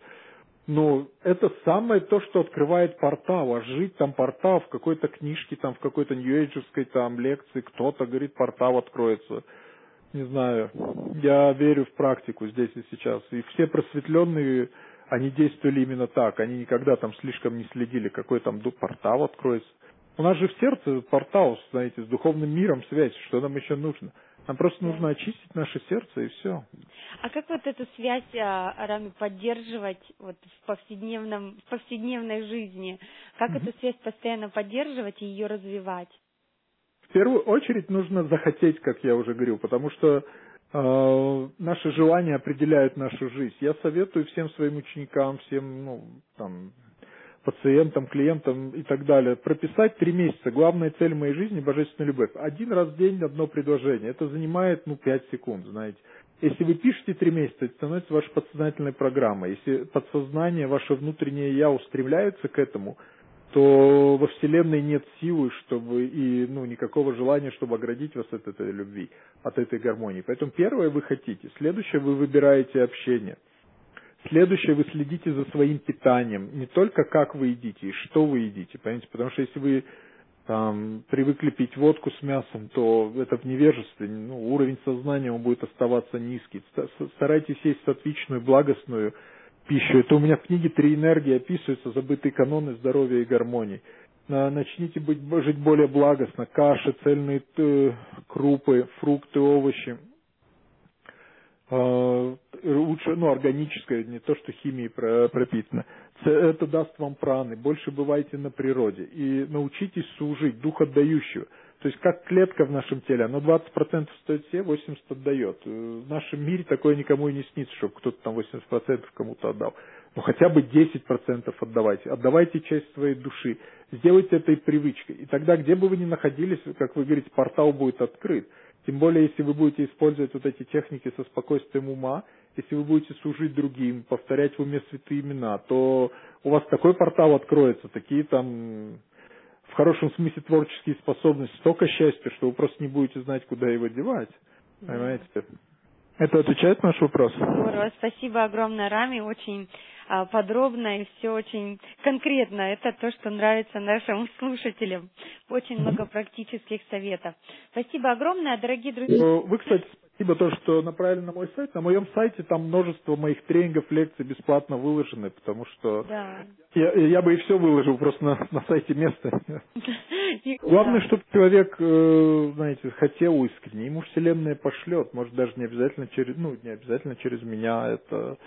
Ну, это самое то, что открывает портал, а жить там портал в какой-то книжке, там в какой-то нью-эйджерской там лекции, кто-то говорит, портал откроется. Не знаю, я верю в практику здесь и сейчас. И все просветленные, они действовали именно так, они никогда там слишком не следили, какой там портал откроется. У нас же в сердце портал, знаете, с духовным миром связь. Что нам еще нужно? Нам просто нужно очистить наше сердце и все. А как вот эту связь а, Рами поддерживать вот в повседневном в повседневной жизни? Как mm-hmm. эту связь постоянно поддерживать и ее развивать? В первую очередь нужно захотеть, как я уже говорил, потому что э, наши желания определяют нашу жизнь. Я советую всем своим ученикам, всем ну, там, пациентам, клиентам и так далее. Прописать три месяца. Главная цель моей жизни – божественная любовь. Один раз в день одно предложение. Это занимает, ну, пять секунд, знаете. Если вы пишете три месяца, это становится вашей подсознательной программой. Если подсознание, ваше внутреннее «я» устремляется к этому, то во Вселенной нет силы, чтобы и ну, никакого желания, чтобы оградить вас от этой любви, от этой гармонии. Поэтому первое вы хотите, следующее вы выбираете общение – Следующее, вы следите за своим питанием. Не только как вы едите и что вы едите, понимаете? Потому что если вы там, привыкли пить водку с мясом, то это в невежестве, ну, уровень сознания он будет оставаться низкий. Старайтесь есть сатвичную, благостную пищу. Это у меня в книге «Три энергии» описываются забытые каноны здоровья и гармонии. Начните быть, жить более благостно. Каши, цельные э, крупы, фрукты, овощи. А, лучше, ну, органическое, не то, что химией пропитано. Это даст вам праны, больше бывайте на природе и научитесь служить, дух отдающего. То есть как клетка в нашем теле, оно 20% стоит все, 80% отдает. Э, в нашем мире такое никому и не снится, чтобы кто-то там 80% кому-то отдал. Ну хотя бы 10% отдавайте. Отдавайте часть своей души. Сделайте этой привычкой. И тогда, где бы вы ни находились, как вы говорите, портал будет открыт. Тем более, если вы будете использовать вот эти техники со спокойствием ума, если вы будете служить другим, повторять в уме святые имена, то у вас такой портал откроется, такие там в хорошем смысле творческие способности, столько счастья, что вы просто не будете знать, куда его девать. Понимаете? Это отвечает на ваш вопрос? Здорово, спасибо огромное, Рами, очень подробно и все очень конкретно. Это то, что нравится нашим [laughs] слушателям. Очень много практических советов. Спасибо огромное, дорогие друзья. Ну, вы, кстати, спасибо то, что направили на мой сайт. На моем сайте там множество моих тренингов, лекций бесплатно выложены, потому что да. я, я бы и все выложил, просто на, на сайте места. [laughs] Главное, чтобы человек, э, знаете, хотел искренне. Ему Вселенная пошлет, может даже не обязательно через, ну, не обязательно через меня. Это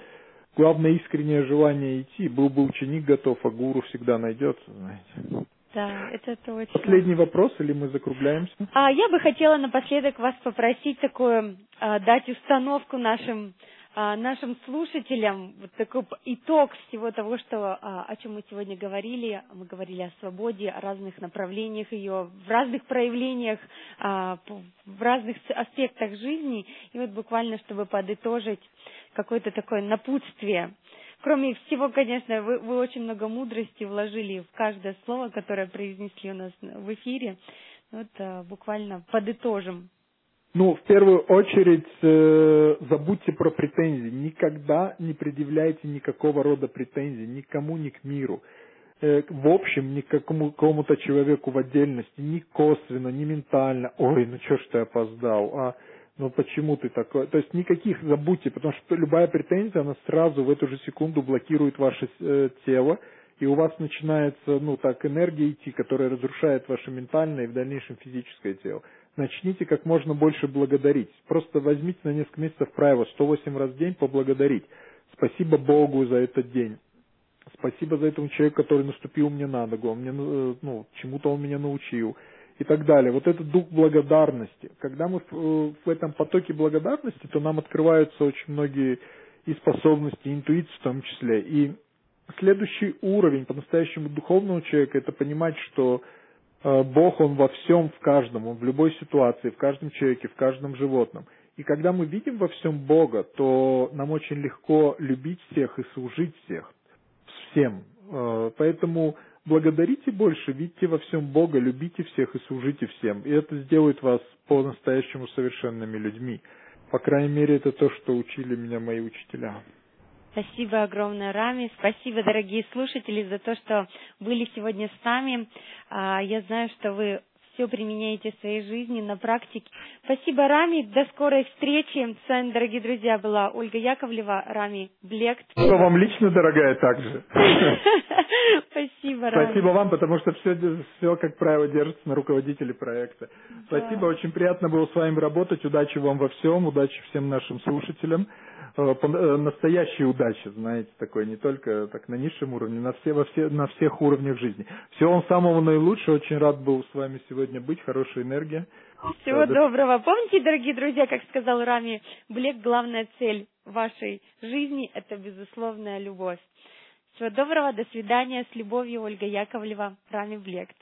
главное искреннее желание идти. Был бы ученик готов, а гуру всегда найдется, знаете. Да, это точно. Последний вопрос, или мы закругляемся? А, я бы хотела напоследок вас попросить такую, а, дать установку нашим а, нашим слушателям вот такой итог всего того, что, а, о чем мы сегодня говорили. Мы говорили о свободе, о разных направлениях ее, в разных проявлениях, а, в разных аспектах жизни. И вот буквально, чтобы подытожить какое-то такое напутствие. Кроме всего, конечно, вы, вы очень много мудрости вложили в каждое слово, которое произнесли у нас в эфире. Вот буквально подытожим ну, в первую очередь, э, забудьте про претензии. Никогда не предъявляйте никакого рода претензий никому, ни к миру. Э, в общем, ни к какому-то человеку в отдельности, ни косвенно, ни ментально. Ой, ну что ж ты опоздал, а ну почему ты такой? То есть никаких забудьте, потому что любая претензия, она сразу в эту же секунду блокирует ваше э, тело и у вас начинается, ну, так, энергия идти, которая разрушает ваше ментальное и в дальнейшем физическое тело. Начните как можно больше благодарить. Просто возьмите на несколько месяцев правило 108 раз в день поблагодарить. Спасибо Богу за этот день. Спасибо за этого человека, который наступил мне на ногу, он мне, э, ну, чему-то он меня научил и так далее. Вот этот дух благодарности. Когда мы в, в этом потоке благодарности, то нам открываются очень многие и способности, и интуиция в том числе. И следующий уровень по-настоящему духовного человека – это понимать, что э, Бог, Он во всем, в каждом, Он в любой ситуации, в каждом человеке, в каждом животном. И когда мы видим во всем Бога, то нам очень легко любить всех и служить всех, всем. Э, поэтому благодарите больше, видите во всем Бога, любите всех и служите всем. И это сделает вас по-настоящему совершенными людьми. По крайней мере, это то, что учили меня мои учителя. Спасибо огромное, Рами. Спасибо, дорогие слушатели, за то, что были сегодня с нами. А, я знаю, что вы все применяете в своей жизни на практике. Спасибо, Рами. До скорой встречи. С вами, дорогие друзья, была Ольга Яковлева, Рами Блект. Что вам лично, дорогая, также. [laughs] Спасибо, Рами. Спасибо вам, потому что все, все, как правило, держится на руководителе проекта. Спасибо, очень приятно было с вами работать. Удачи вам во всем, удачи всем нашим слушателям. Э, э, настоящей удачи, знаете, такой, не только так на низшем уровне, на, все, во все, на всех уровнях жизни. Всего вам самого наилучшего, очень рад был с вами сегодня быть, хорошая энергия. Всего да, доброго. Помните, дорогие друзья, как сказал Рами Блек, главная цель вашей жизни – это безусловная любовь. Всего доброго, до свидания, с любовью, Ольга Яковлева, Рами Блект.